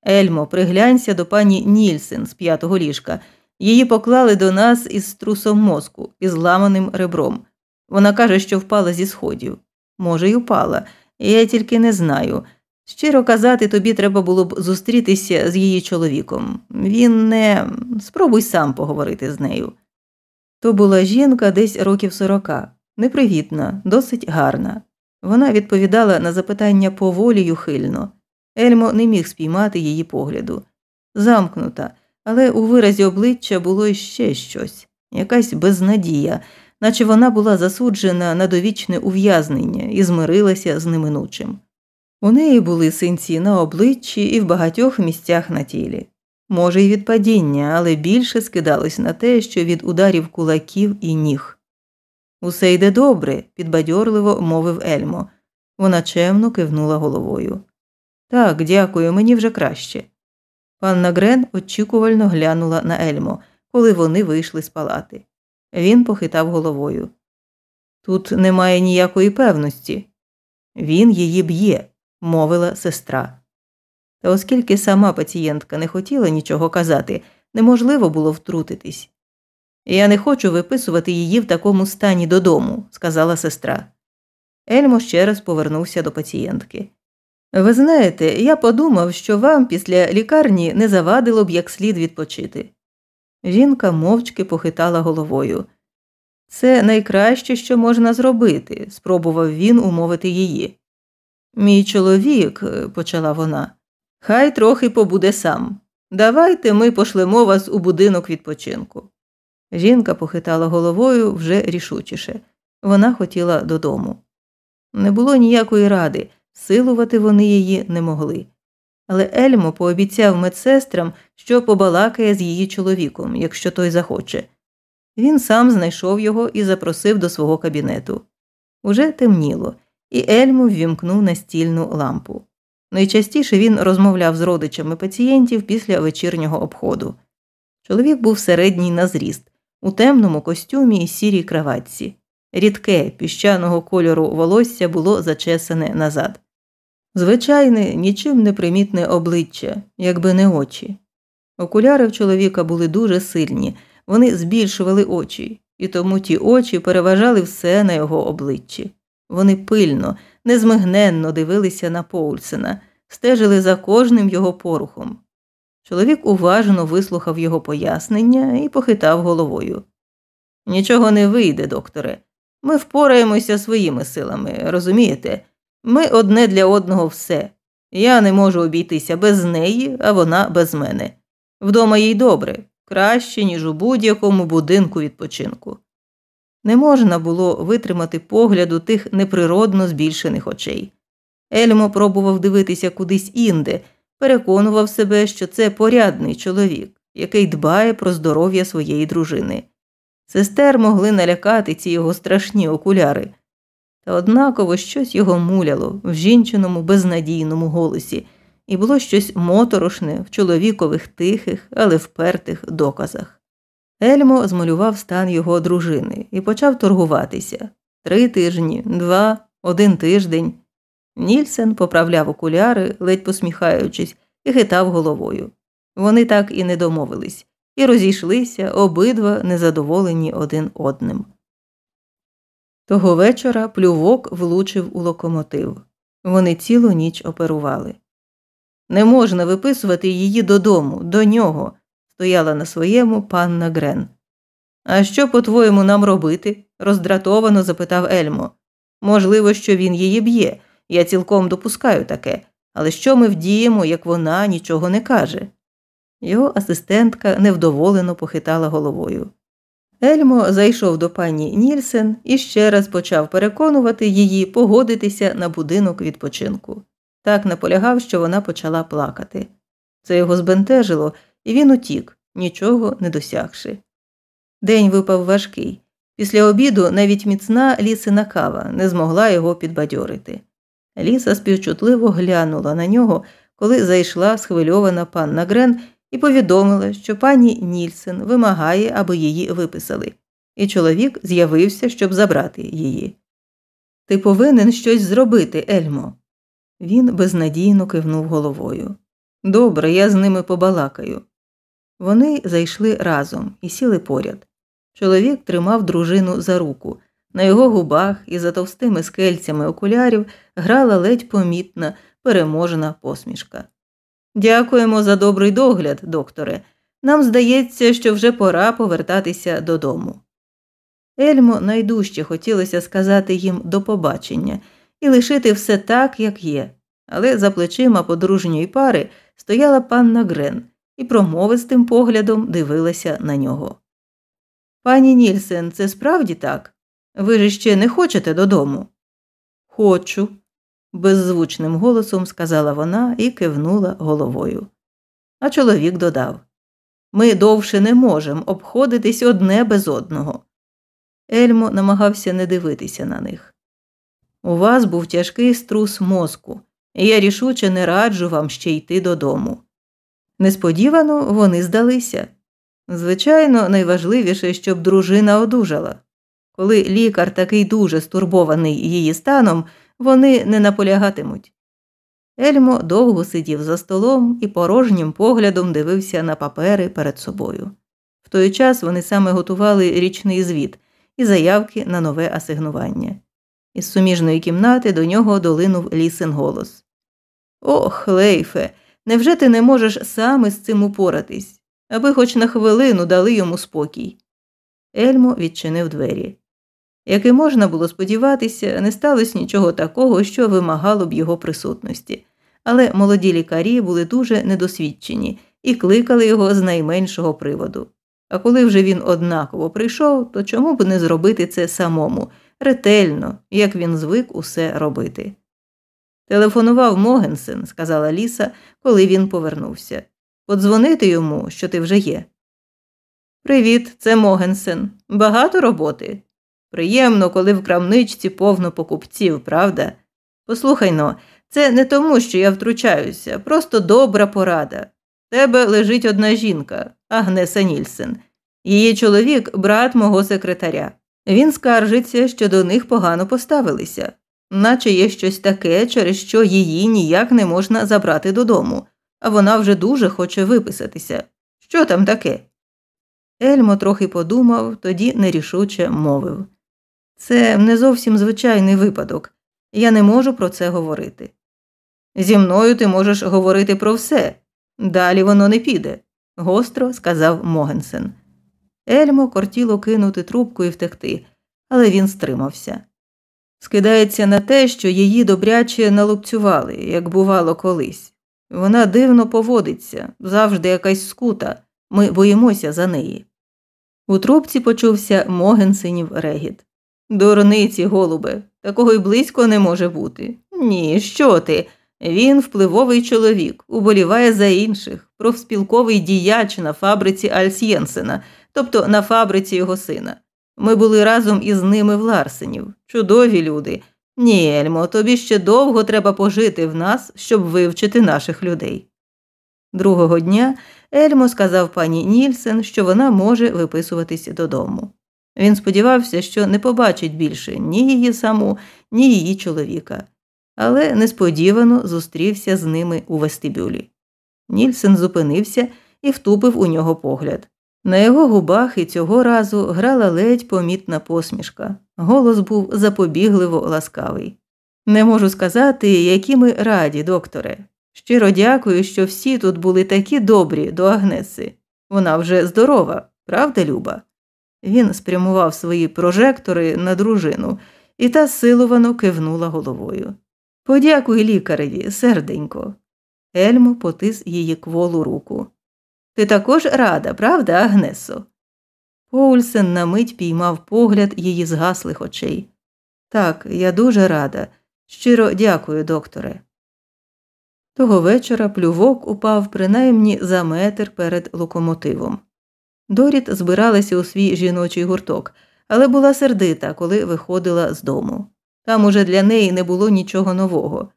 Ельмо, приглянься до пані Нільсен з п'ятого ліжка. Її поклали до нас із струсом мозку і зламаним ребром. Вона каже, що впала зі сходів. Може, й упала, я тільки не знаю. Щиро казати, тобі треба було б зустрітися з її чоловіком. Він не спробуй сам поговорити з нею. То була жінка десь років сорока, непривітна, досить гарна. Вона відповідала на запитання поволі й ухильно. Ельмо не міг спіймати її погляду. Замкнута, але у виразі обличчя було ще щось, якась безнадія, наче вона була засуджена на довічне ув'язнення і змирилася з неминучим. У неї були синці на обличчі і в багатьох місцях на тілі. Може, й від падіння, але більше скидалось на те, що від ударів кулаків і ніг. Усе йде добре, підбадьорливо мовив Ельмо. Вона чемно кивнула головою. Так, дякую, мені вже краще. Панна Грен очікувально глянула на Ельмо, коли вони вийшли з палати. Він похитав головою. Тут немає ніякої певності. Він її б'є, мовила сестра. Та оскільки сама пацієнтка не хотіла нічого казати, неможливо було втрутитись. Я не хочу виписувати її в такому стані додому, сказала сестра. Ельмо ще раз повернувся до пацієнтки. Ви знаєте, я подумав, що вам після лікарні не завадило б як слід відпочити. Жінка мовчки похитала головою. Це найкраще, що можна зробити, спробував він умовити її. Мій чоловік, почала вона, хай трохи побуде сам. Давайте ми пошлемо вас у будинок відпочинку. Жінка похитала головою вже рішучіше. Вона хотіла додому. Не було ніякої ради, силувати вони її не могли. Але Ельмо пообіцяв медсестрам, що побалакає з її чоловіком, якщо той захоче. Він сам знайшов його і запросив до свого кабінету. Уже темніло, і Ельмо ввімкнув настільну лампу. Найчастіше він розмовляв з родичами пацієнтів після вечірнього обходу. Чоловік був середній на зріст, у темному костюмі і сірій краватці. Рідке піщаного кольору волосся було зачесане назад. Звичайне, нічим не примітне обличчя, якби не очі. Окуляри в чоловіка були дуже сильні, вони збільшували очі, і тому ті очі переважали все на його обличчі. Вони пильно, незмигненно дивилися на Поульсена, стежили за кожним його порухом. Чоловік уважно вислухав його пояснення і похитав головою. Нічого не вийде, докторе. Ми впораємося своїми силами, розумієте? Ми одне для одного все. Я не можу обійтися без неї, а вона без мене. Вдома їй добре, краще, ніж у будь-якому будинку відпочинку. Не можна було витримати погляду тих неприродно збільшених очей. Ельмо пробував дивитися кудись інде, переконував себе, що це порядний чоловік, який дбає про здоров'я своєї дружини. Сестер могли налякати ці його страшні окуляри, та однаково щось його муляло в жінчиному безнадійному голосі, і було щось моторошне в чоловікових тихих, але впертих доказах. Ельмо змалював стан його дружини і почав торгуватися три тижні, два, один тиждень. Нільсен поправляв окуляри, ледь посміхаючись, і хитав головою. Вони так і не домовились, і розійшлися обидва незадоволені один одним. Того вечора плювок влучив у локомотив. Вони цілу ніч оперували. Не можна виписувати її додому, до нього, стояла на своєму панна Грен. А що, по-твоєму, нам робити? роздратовано запитав Ельмо. Можливо, що він її б'є, я цілком допускаю таке, але що ми вдіємо, як вона нічого не каже? Його асистентка невдоволено похитала головою. Ельмо зайшов до пані Нільсен і ще раз почав переконувати її погодитися на будинок відпочинку. Так наполягав, що вона почала плакати. Це його збентежило, і він утік, нічого не досягши. День випав важкий. Після обіду навіть міцна лісина кава не змогла його підбадьорити. Ліса співчутливо глянула на нього, коли зайшла схвильована панна Грен і повідомила, що пані Нільсен вимагає, аби її виписали, і чоловік з'явився, щоб забрати її. Ти повинен щось зробити, Ельмо. Він безнадійно кивнув головою. Добре, я з ними побалакаю. Вони зайшли разом і сіли поряд. Чоловік тримав дружину за руку. На його губах і за товстими скельцями окулярів грала ледь помітна, переможена посмішка. Дякуємо за добрий догляд, докторе. Нам здається, що вже пора повертатися додому. Ельмо найдужче хотілося сказати їм до побачення і лишити все так, як є, але за плечима подружньої пари стояла панна Грен і промовистим поглядом дивилася на нього. Пані Нільсен, це справді так? Ви ж ще не хочете додому? Хочу, беззвучним голосом сказала вона і кивнула головою. А чоловік додав Ми довше не можемо обходитись одне без одного. Ельмо намагався не дивитися на них. У вас був тяжкий струс мозку, і я рішуче не раджу вам ще йти додому. Несподівано вони здалися. Звичайно, найважливіше, щоб дружина одужала. Коли лікар такий дуже стурбований її станом, вони не наполягатимуть. Ельмо довго сидів за столом і порожнім поглядом дивився на папери перед собою. В той час вони саме готували річний звіт і заявки на нове асигнування. Із суміжної кімнати до нього долинув лісен голос Ох, Лейфе, невже ти не можеш саме з цим упоратись, аби хоч на хвилину дали йому спокій? Ельмо відчинив двері. Як і можна було сподіватися, не сталося нічого такого, що вимагало б його присутності, але молоді лікарі були дуже недосвідчені і кликали його з найменшого приводу. А коли вже він однаково прийшов, то чому б не зробити це самому, ретельно, як він звик усе робити? Телефонував Могенсен, сказала Ліса, коли він повернувся. Подзвонити йому, що ти вже є. Привіт, це Могенсен. Багато роботи. Приємно, коли в крамничці повно покупців, правда? Послухай но, це не тому, що я втручаюся, просто добра порада. В тебе лежить одна жінка, Агнеса Нільсен. Її чоловік брат мого секретаря. Він скаржиться, що до них погано поставилися, наче є щось таке, через що її ніяк не можна забрати додому, а вона вже дуже хоче виписатися. Що там таке? Ельмо трохи подумав, тоді нерішуче мовив. Це не зовсім звичайний випадок, я не можу про це говорити. Зі мною ти можеш говорити про все, далі воно не піде, гостро сказав Могенсен. Ельмо кортіло кинути трубку і втекти, але він стримався. Скидається на те, що її добряче налупцювали, як бувало колись. Вона дивно поводиться, завжди якась скута, ми боїмося за неї. У трубці почувся Могенсенів регіт. Дурниці, голубе, такого й близько не може бути. Ні, що ти? Він впливовий чоловік, уболіває за інших, профспілковий діяч на фабриці Альсьєнсена, тобто на фабриці його сина. Ми були разом із ними в Ларсенів. Чудові люди. Ні, Ельмо, тобі ще довго треба пожити в нас, щоб вивчити наших людей. Другого дня Ельмо сказав пані Нільсен, що вона може виписуватись додому. Він сподівався, що не побачить більше ні її саму, ні її чоловіка, але несподівано зустрівся з ними у вестибюлі. Нільсен зупинився і втупив у нього погляд. На його губах і цього разу грала ледь помітна посмішка. Голос був запобігливо ласкавий. Не можу сказати, які ми раді, докторе. Щиро дякую, що всі тут були такі добрі до Агнеси. Вона вже здорова, правда, Люба? Він спрямував свої прожектори на дружину, і та силовано кивнула головою. Подякуй лікареві, серденько. Ельмо потис її кволу руку. Ти також рада, правда, Агнесо? Поульсен на мить піймав погляд її згаслих очей. Так, я дуже рада. Щиро дякую, докторе. Того вечора плювок упав принаймні за метр перед локомотивом. Доріт збиралася у свій жіночий гурток, але була сердита, коли виходила з дому. Там уже для неї не було нічого нового.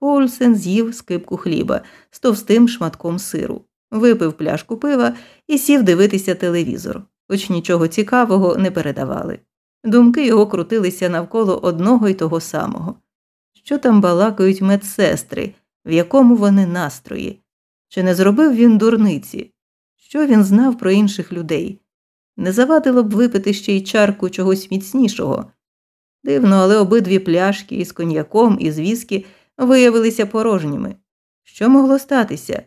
Поульсен з'їв скипку хліба з товстим шматком сиру, випив пляшку пива і сів дивитися телевізор, хоч нічого цікавого не передавали. Думки його крутилися навколо одного й того самого. Що там балакають медсестри, в якому вони настрої? Чи не зробив він дурниці? Що він знав про інших людей? Не завадило б випити ще й чарку чогось міцнішого. Дивно, але обидві пляшки із коньяком і з віскі виявилися порожніми. Що могло статися?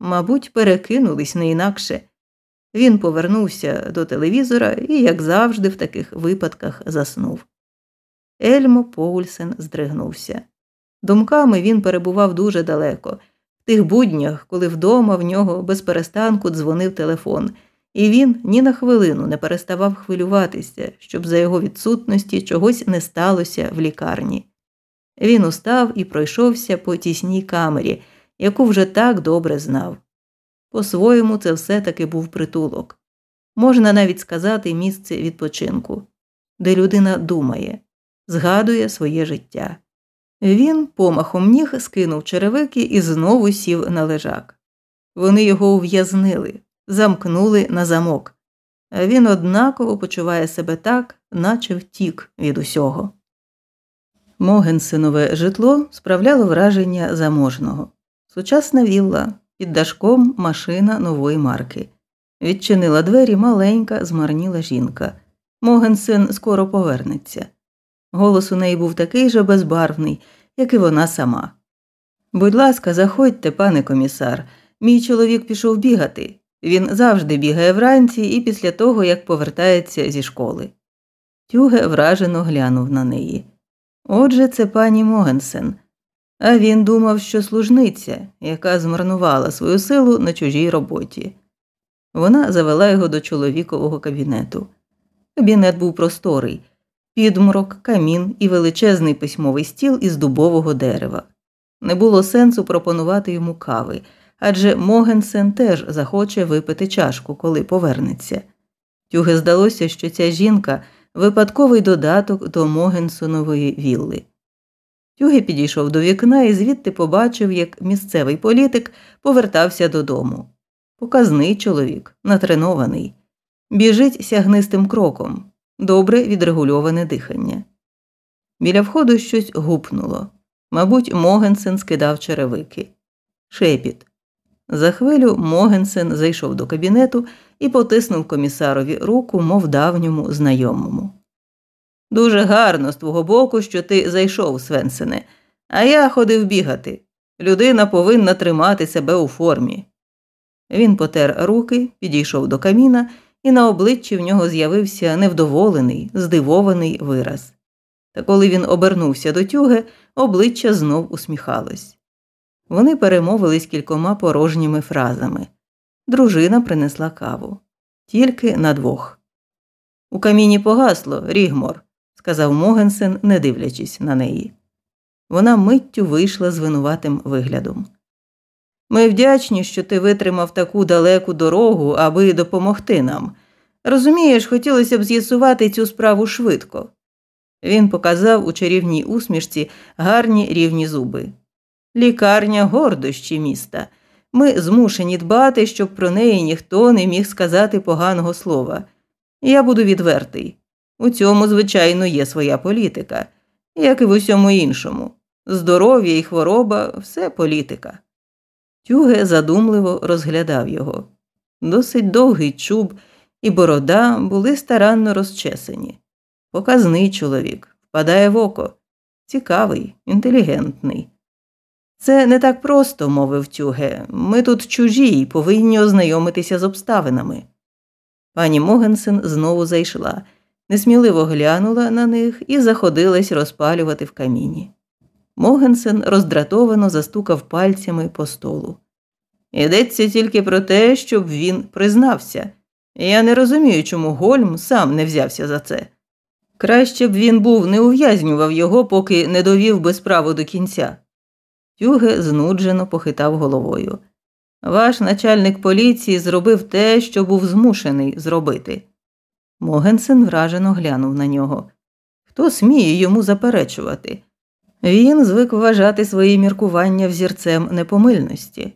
Мабуть, перекинулись не інакше. Він повернувся до телевізора і, як завжди, в таких випадках заснув. Ельмо Поульсен здригнувся. Думками він перебував дуже далеко, тих буднях, коли вдома в нього без перестанку дзвонив телефон, і він ні на хвилину не переставав хвилюватися, щоб за його відсутності чогось не сталося в лікарні. Він устав і пройшовся по тісній камері, яку вже так добре знав. По-своєму, це все таки був притулок. Можна навіть сказати місце відпочинку, де людина думає, згадує своє життя. Він помахом ніг скинув черевики і знову сів на лежак. Вони його ув'язнили, замкнули на замок, він однаково почуває себе так, наче втік від усього. Могенсинове житло справляло враження заможного. Сучасна вілла, під дашком машина нової марки. Відчинила двері маленька, змарніла жінка. Могенсен скоро повернеться. Голос у неї був такий же безбарвний, як і вона сама. Будь ласка, заходьте, пане комісар. Мій чоловік пішов бігати. Він завжди бігає вранці і після того, як повертається зі школи. Тюге вражено глянув на неї. Отже, це пані Могенсен. А він думав, що служниця, яка змарнувала свою силу на чужій роботі. Вона завела його до чоловікового кабінету. Кабінет був просторий, підмрок, камін і величезний письмовий стіл із дубового дерева. Не було сенсу пропонувати йому кави, адже Могенсен теж захоче випити чашку, коли повернеться. Тюге здалося, що ця жінка випадковий додаток до Могенсонової вілли. Тюге підійшов до вікна і звідти побачив, як місцевий політик повертався додому. Показний чоловік, натренований, біжить сягнистим кроком, добре відрегульоване дихання. Біля входу щось гупнуло. Мабуть, Могенсен скидав черевики. Шепіт. За хвилю Могенсен зайшов до кабінету і потиснув комісарові руку, мов давньому знайомому. Дуже гарно з твого боку, що ти зайшов, Свенсене, а я ходив бігати. Людина повинна тримати себе у формі. Він потер руки, підійшов до каміна, і на обличчі в нього з'явився невдоволений, здивований вираз. Та коли він обернувся до тюги, обличчя знов усміхалось. Вони перемовились кількома порожніми фразами. Дружина принесла каву. Тільки на двох. У каміні погасло, Рігмор, сказав Могенсен, не дивлячись на неї. Вона миттю вийшла з винуватим виглядом. Ми вдячні, що ти витримав таку далеку дорогу, аби допомогти нам. Розумієш, хотілося б з'ясувати цю справу швидко. Він показав у чарівній усмішці гарні рівні зуби. Лікарня гордощі міста. Ми змушені дбати, щоб про неї ніхто не міг сказати поганого слова. Я буду відвертий. У цьому, звичайно, є своя політика, як і в усьому іншому. Здоров'я і хвороба все політика. Тюге задумливо розглядав його. Досить довгий чуб і борода були старанно розчесані. Показний чоловік, впадає в око, цікавий, інтелігентний. Це не так просто, мовив тюге. Ми тут чужі і повинні ознайомитися з обставинами. Пані Могенсен знову зайшла, несміливо глянула на них і заходилась розпалювати в каміні. Могенсен роздратовано застукав пальцями по столу. Йдеться тільки про те, щоб він признався. Я не розумію, чому Гольм сам не взявся за це. Краще б він був не ув'язнював його, поки не довів би справу до кінця. Тюге знуджено похитав головою. Ваш начальник поліції зробив те, що був змушений зробити. Могенсен вражено глянув на нього. Хто сміє йому заперечувати? Він звик вважати свої міркування взірцем непомильності.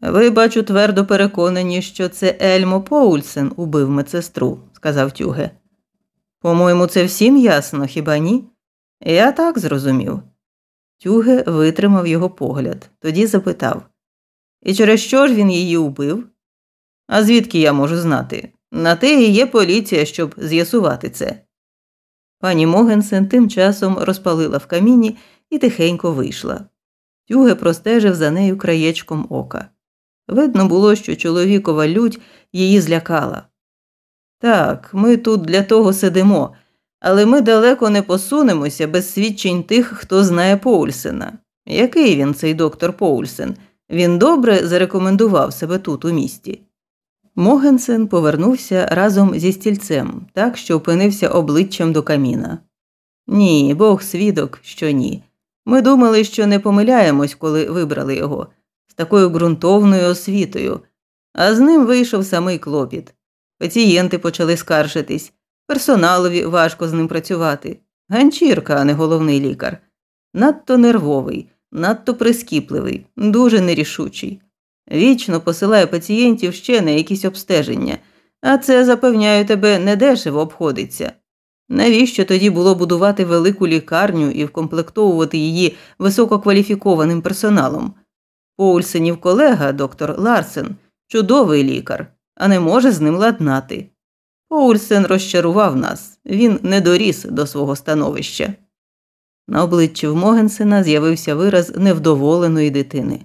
Ви, бачу, твердо переконані, що це Ельмо Поульсен убив медсестру, сказав тюге. По-моєму, це всім ясно, хіба ні? Я так зрозумів. Тюге витримав його погляд, тоді запитав І через що ж він її убив? А звідки я можу знати? На те і є поліція, щоб з'ясувати це. Пані Могенсен тим часом розпалила в каміні і тихенько вийшла. Тюге простежив за нею краєчком ока. Видно було, що чоловікова лють її злякала. Так, ми тут для того сидимо, але ми далеко не посунемося без свідчень тих, хто знає Поульсена. Який він, цей доктор Поульсен? Він добре зарекомендував себе тут, у місті. Могенсен повернувся разом зі стільцем, так що опинився обличчям до каміна. Ні, Бог свідок, що ні. Ми думали, що не помиляємось, коли вибрали його, з такою ґрунтовною освітою, а з ним вийшов самий клопіт. Пацієнти почали скаржитись, персоналові важко з ним працювати. Ганчірка, а не головний лікар. Надто нервовий, надто прискіпливий, дуже нерішучий. Вічно посилає пацієнтів ще на якісь обстеження, а це, запевняю тебе, недешево обходиться. Навіщо тоді було будувати велику лікарню і вкомплектовувати її висококваліфікованим персоналом? Поульсенів колега, доктор Ларсен, чудовий лікар, а не може з ним ладнати. Поульсен розчарував нас, він не доріс до свого становища. На обличчі в Могенсена з'явився вираз невдоволеної дитини.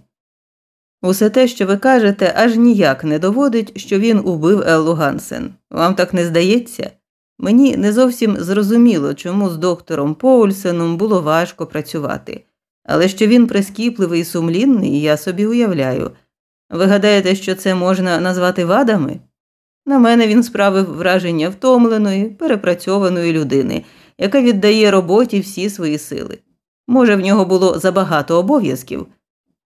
Усе те, що ви кажете, аж ніяк не доводить, що він убив Еллу Гансен. Вам так не здається? Мені не зовсім зрозуміло, чому з доктором Поульсеном було важко працювати, але що він прискіпливий і сумлінний, я собі уявляю. Ви гадаєте, що це можна назвати вадами? На мене він справив враження втомленої, перепрацьованої людини, яка віддає роботі всі свої сили. Може, в нього було забагато обов'язків.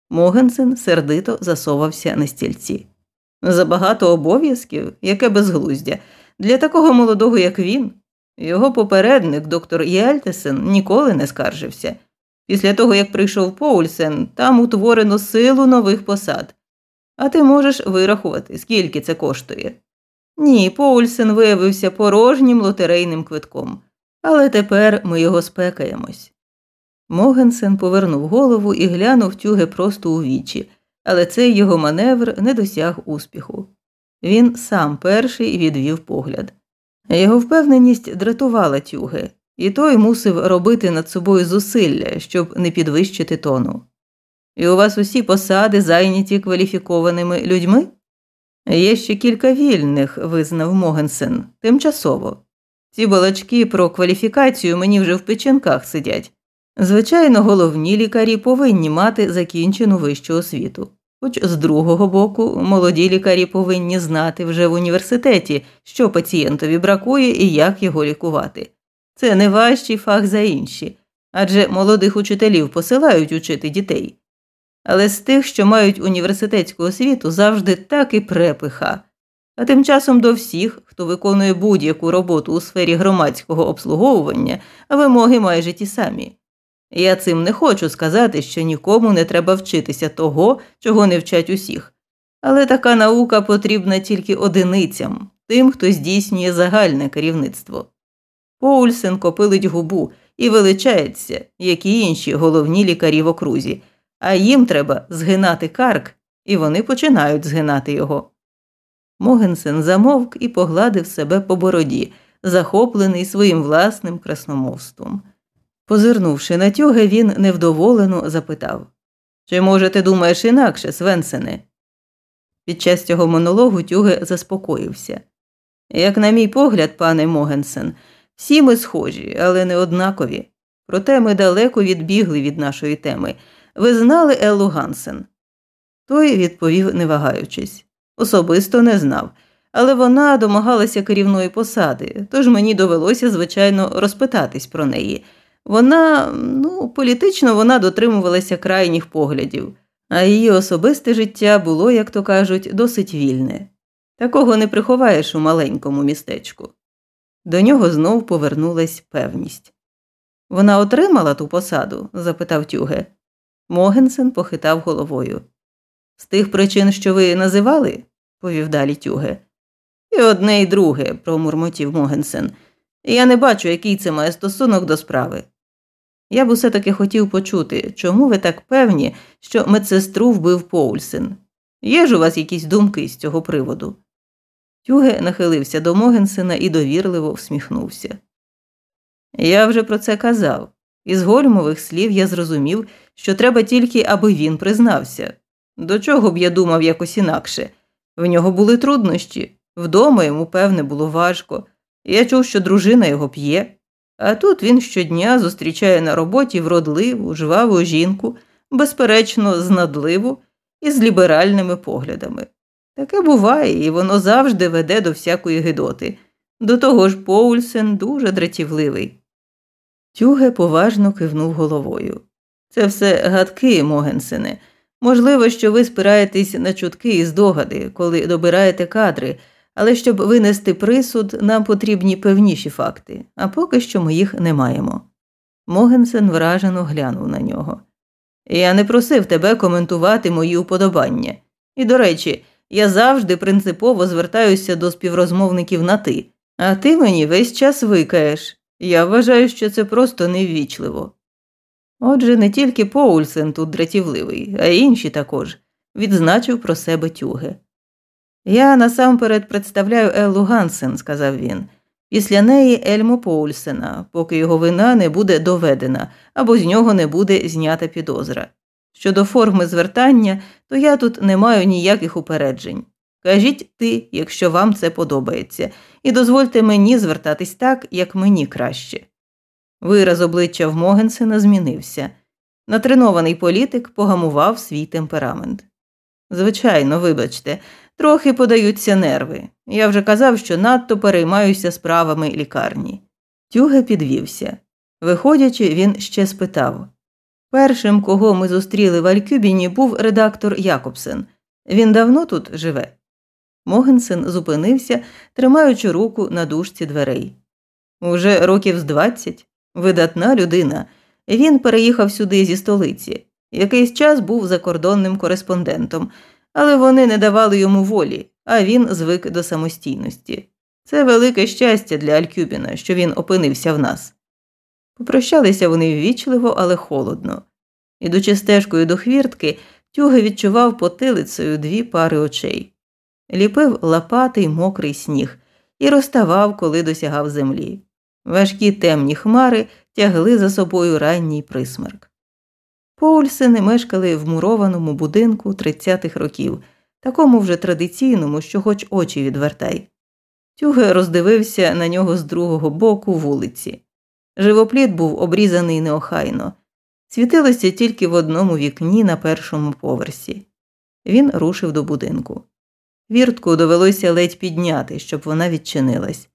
Могенсен сердито засовався на стільці. Забагато обов'язків, яке безглуздя. Для такого молодого, як він, його попередник, доктор Єльтесен, ніколи не скаржився. Після того, як прийшов Поульсен, там утворено силу нових посад. А ти можеш вирахувати, скільки це коштує. Ні, Поульсен виявився порожнім лотерейним квитком, але тепер ми його спекаємось. Могенсен повернув голову і глянув тюге просто у вічі, але цей його маневр не досяг успіху. Він сам перший відвів погляд. Його впевненість дратувала тюге, і той мусив робити над собою зусилля, щоб не підвищити тону. І у вас усі посади зайняті кваліфікованими людьми? Є ще кілька вільних, визнав Могенсен, тимчасово. Ці балачки про кваліфікацію мені вже в печінках сидять. Звичайно, головні лікарі повинні мати закінчену вищу освіту. Хоч з другого боку, молоді лікарі повинні знати вже в університеті, що пацієнтові бракує і як його лікувати. Це не важчий фах за інші, адже молодих учителів посилають учити дітей. Але з тих, що мають університетську освіту, завжди так і препиха. А тим часом до всіх, хто виконує будь-яку роботу у сфері громадського обслуговування, вимоги майже ті самі. Я цим не хочу сказати, що нікому не треба вчитися того, чого не вчать усіх. Але така наука потрібна тільки одиницям, тим, хто здійснює загальне керівництво. Поульсен копилить губу і величається, як і інші головні лікарі в окрузі, а їм треба згинати карк, і вони починають згинати його. Могенсен замовк і погладив себе по бороді, захоплений своїм власним красномовством. Позирнувши на тюге, він невдоволено запитав Чи, може, ти думаєш інакше, Свенсене? Під час цього монологу тюге заспокоївся. Як, на мій погляд, пане Могенсен, всі ми схожі, але не однакові. Проте ми далеко відбігли від нашої теми. Ви знали Еллу Гансен? Той відповів, не вагаючись. Особисто не знав, але вона домагалася керівної посади, тож мені довелося, звичайно, розпитатись про неї. Вона, ну, політично вона дотримувалася крайніх поглядів, а її особисте життя було, як то кажуть, досить вільне. Такого не приховаєш у маленькому містечку. До нього знов повернулась певність. Вона отримала ту посаду? запитав тюге. Могенсен похитав головою. З тих причин, що ви називали, повів далі тюге. І одне і друге, промурмотів Могенсен. Я не бачу, який це має стосунок до справи. Я б усе таки хотів почути, чому ви так певні, що медсестру вбив Поульсен. Є ж у вас якісь думки з цього приводу? Тюге нахилився до Могенсена і довірливо всміхнувся. Я вже про це казав. Із гольмових слів я зрозумів, що треба тільки, аби він признався. До чого б я думав якось інакше. В нього були труднощі, вдома йому, певне, було важко. Я чув, що дружина його п'є, а тут він щодня зустрічає на роботі вродливу, жваву жінку, безперечно, знадливу і з ліберальними поглядами. Таке буває, і воно завжди веде до всякої гидоти. До того ж, Поульсен дуже дратівливий. Тюге поважно кивнув головою. Це все гадки, Могенсене. Можливо, що ви спираєтесь на чутки і здогади, коли добираєте кадри, але щоб винести присуд, нам потрібні певніші факти, а поки що ми їх не маємо. Могенсен вражено глянув на нього. Я не просив тебе коментувати мої уподобання. І, до речі, я завжди принципово звертаюся до співрозмовників на ти, а ти мені весь час викаєш. Я вважаю, що це просто неввічливо. Отже, не тільки Поульсен тут дратівливий, а й інші також, відзначив про себе тюге. Я насамперед представляю Еллу Гансен, сказав він. Після неї Ельму Поульсена, поки його вина не буде доведена або з нього не буде знята підозра. Щодо форми звертання, то я тут не маю ніяких упереджень. Кажіть ти, якщо вам це подобається, і дозвольте мені звертатись так, як мені краще. Вираз обличчя в Могенсена змінився. Натренований політик погамував свій темперамент. Звичайно, вибачте, трохи подаються нерви. Я вже казав, що надто переймаюся справами лікарні. Тюге підвівся. Виходячи, він ще спитав першим, кого ми зустріли в Алькюбіні, був редактор Якобсен. Він давно тут живе. Могенсен зупинився, тримаючи руку на дужці дверей. Уже років з двадцять видатна людина. Він переїхав сюди зі столиці. Якийсь час був закордонним кореспондентом, але вони не давали йому волі, а він звик до самостійності. Це велике щастя для Алькюбіна, що він опинився в нас. Попрощалися вони ввічливо, але холодно. Ідучи стежкою до хвіртки, тюги відчував потилицею дві пари очей, ліпив лопатий мокрий сніг і розставав, коли досягав землі. Важкі темні хмари тягли за собою ранній присмерк. Поульсени мешкали в мурованому будинку 30-х років, такому вже традиційному, що хоч очі відвертай. Тюге роздивився на нього з другого боку вулиці. Живопліт був обрізаний неохайно, світилося тільки в одному вікні на першому поверсі. Він рушив до будинку. Віртку довелося ледь підняти, щоб вона відчинилась.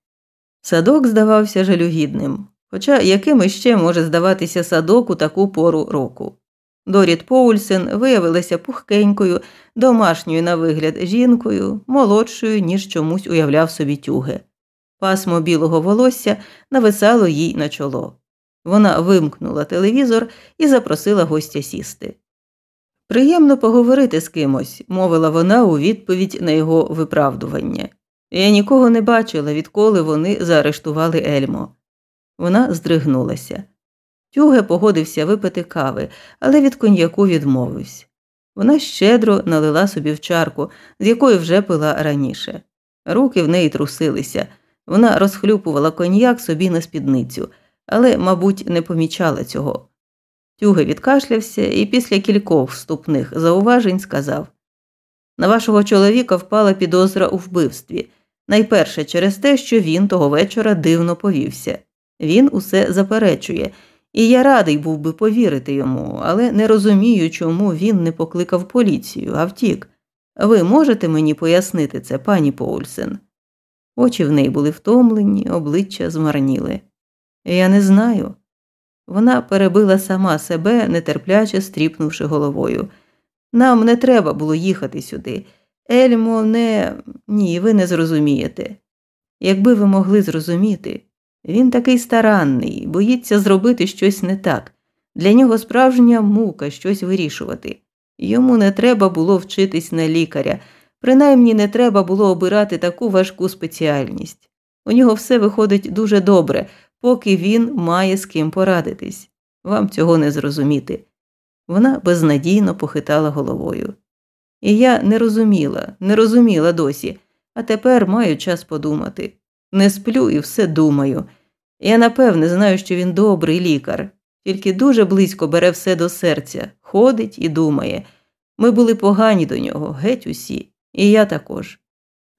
Садок здавався жалюгідним, хоча яким іще може здаватися садок у таку пору року. Доріт Поульсен виявилася пухкенькою, домашньою на вигляд жінкою, молодшою, ніж чомусь уявляв собі тюге. Пасмо білого волосся нависало їй на чоло. Вона вимкнула телевізор і запросила гостя сісти. Приємно поговорити з кимось, мовила вона у відповідь на його виправдування. Я нікого не бачила, відколи вони заарештували Ельмо. Вона здригнулася. Тюге погодився випити кави, але від коньяку відмовився. Вона щедро налила собі в чарку, з якої вже пила раніше. Руки в неї трусилися. Вона розхлюпувала коньяк собі на спідницю, але, мабуть, не помічала цього. Тюге відкашлявся і після кількох вступних зауважень сказав На вашого чоловіка впала підозра у вбивстві. Найперше через те, що він того вечора дивно повівся. Він усе заперечує, і я радий був би повірити йому, але не розумію, чому він не покликав поліцію, а втік. Ви можете мені пояснити це, пані Поульсен? Очі в неї були втомлені, обличчя змарніли. Я не знаю. Вона перебила сама себе, нетерпляче стріпнувши головою. Нам не треба було їхати сюди. Ельмо, не ні, ви не зрозумієте. Якби ви могли зрозуміти, він такий старанний, боїться зробити щось не так. Для нього справжня мука щось вирішувати. Йому не треба було вчитись на лікаря, принаймні не треба було обирати таку важку спеціальність. У нього все виходить дуже добре, поки він має з ким порадитись. Вам цього не зрозуміти. Вона безнадійно похитала головою. І я не розуміла, не розуміла досі, а тепер маю час подумати. Не сплю і все думаю. Я напевне знаю, що він добрий лікар, тільки дуже близько бере все до серця, ходить і думає. Ми були погані до нього, геть усі, і я також.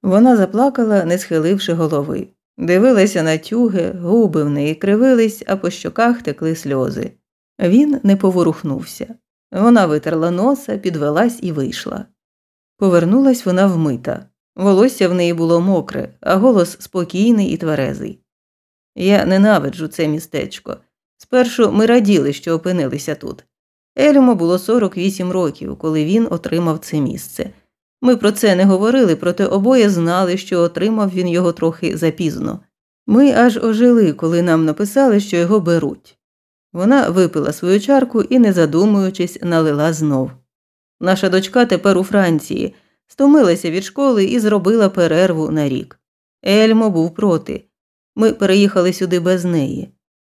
Вона заплакала, не схиливши голови. Дивилася на тюги, губи в неї кривились, а по щоках текли сльози. Він не поворухнувся. Вона витерла носа, підвелась і вийшла. Повернулась вона вмита. Волосся в неї було мокре, а голос спокійний і тверезий. Я ненавиджу це містечко. Спершу ми раділи, що опинилися тут. Ельмо було 48 років, коли він отримав це місце. Ми про це не говорили, проте обоє знали, що отримав він його трохи запізно. Ми аж ожили, коли нам написали, що його беруть. Вона випила свою чарку і, не задумуючись, налила знов. Наша дочка тепер у Франції, стомилася від школи і зробила перерву на рік. Ельмо був проти. Ми переїхали сюди без неї.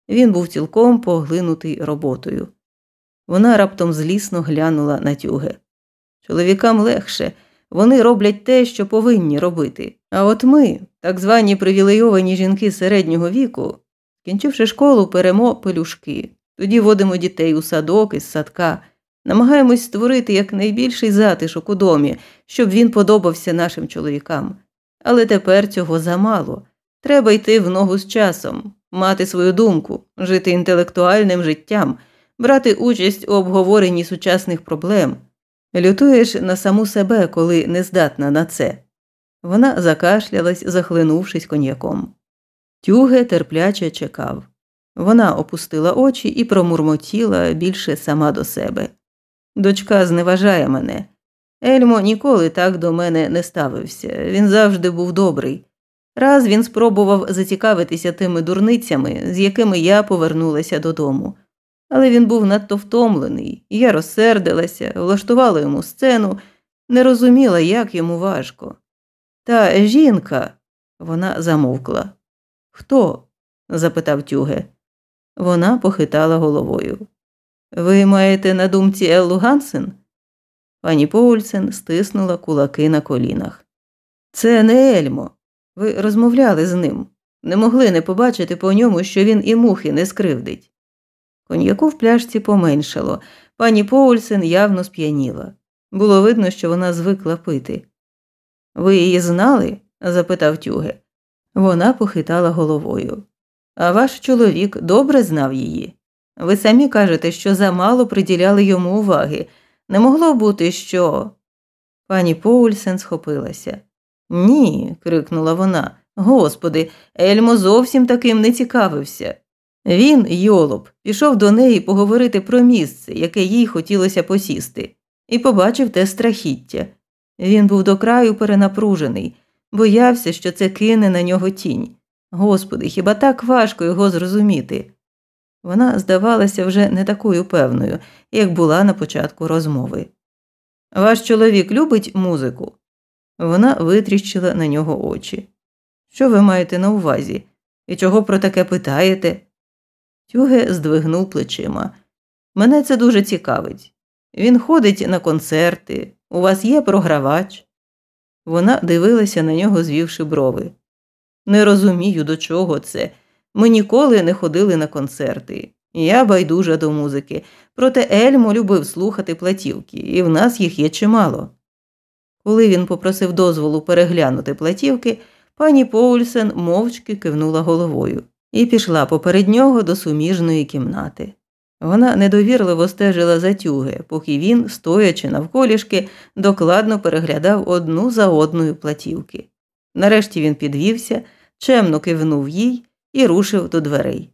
Він був цілком поглинутий роботою. Вона раптом злісно глянула на тюге. Чоловікам легше, вони роблять те, що повинні робити. А от ми, так звані привілейовані жінки середнього віку, кінчивши школу, перемо пелюшки, тоді водимо дітей у садок із садка, намагаємось створити якнайбільший затишок у домі, щоб він подобався нашим чоловікам. Але тепер цього замало. Треба йти в ногу з часом, мати свою думку, жити інтелектуальним життям, брати участь у обговоренні сучасних проблем. Лютуєш на саму себе, коли не здатна на це. Вона закашлялась, захлинувшись коньяком. Тюге терпляче чекав. Вона опустила очі і промурмотіла більше сама до себе. Дочка зневажає мене. Ельмо ніколи так до мене не ставився. Він завжди був добрий. Раз він спробував зацікавитися тими дурницями, з якими я повернулася додому. Але він був надто втомлений, я розсердилася, влаштувала йому сцену, не розуміла, як йому важко. Та жінка, вона замовкла. Хто? запитав тюге. Вона похитала головою. Ви маєте на думці Еллу Гансен? Пані Поульсен стиснула кулаки на колінах. Це не Ельмо. Ви розмовляли з ним, не могли не побачити по ньому, що він і мухи не скривдить. Коньяку в пляшці поменшало, пані Поульсен явно сп'яніла. Було видно, що вона звикла пити. Ви її знали? запитав тюге. Вона похитала головою. А ваш чоловік добре знав її. Ви самі кажете, що замало приділяли йому уваги. Не могло бути, що. Пані Поульсен схопилася. Ні, крикнула вона. Господи, Ельмо зовсім таким не цікавився. Він, йолоп, пішов до неї поговорити про місце, яке їй хотілося посісти, і побачив те страхіття. Він був до краю перенапружений, боявся, що це кине на нього тінь. Господи, хіба так важко його зрозуміти? Вона здавалася вже не такою певною, як була на початку розмови. Ваш чоловік любить музику? Вона витріщила на нього очі. Що ви маєте на увазі? І чого про таке питаєте? Тюге здвигнув плечима. Мене це дуже цікавить. Він ходить на концерти, у вас є програвач. Вона дивилася на нього, звівши брови. Не розумію, до чого це. Ми ніколи не ходили на концерти. Я байдужа до музики, проте Ельмо любив слухати платівки, і в нас їх є чимало. Коли він попросив дозволу переглянути платівки, пані Поульсен мовчки кивнула головою і пішла поперед нього до суміжної кімнати. Вона недовірливо стежила за тюги, поки він, стоячи навколішки, докладно переглядав одну за одною платівки. Нарешті він підвівся, чемно кивнув їй і рушив до дверей.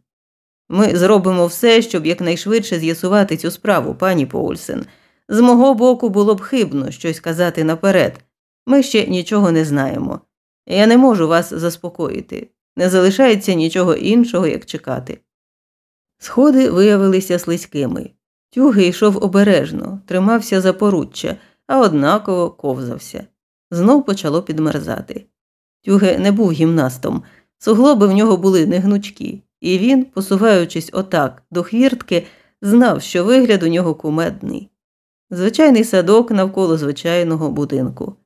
Ми зробимо все, щоб якнайшвидше з'ясувати цю справу, пані Поульсен. З мого боку було б хибно щось казати наперед. Ми ще нічого не знаємо. Я не можу вас заспокоїти. Не залишається нічого іншого, як чекати. Сходи виявилися слизькими. Тюги йшов обережно, тримався за поруччя, а однаково ковзався. Знов почало підмерзати. Тюге не був гімнастом, суглоби в нього були негнучкі, і він, посуваючись отак до хвіртки, знав, що вигляд у нього кумедний. Звичайний садок навколо звичайного будинку.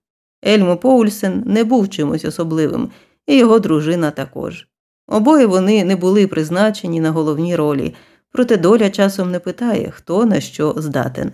Ельмо Поульсен не був чимось особливим, і його дружина також. Обоє вони не були призначені на головні ролі, проте доля часом не питає, хто на що здатен.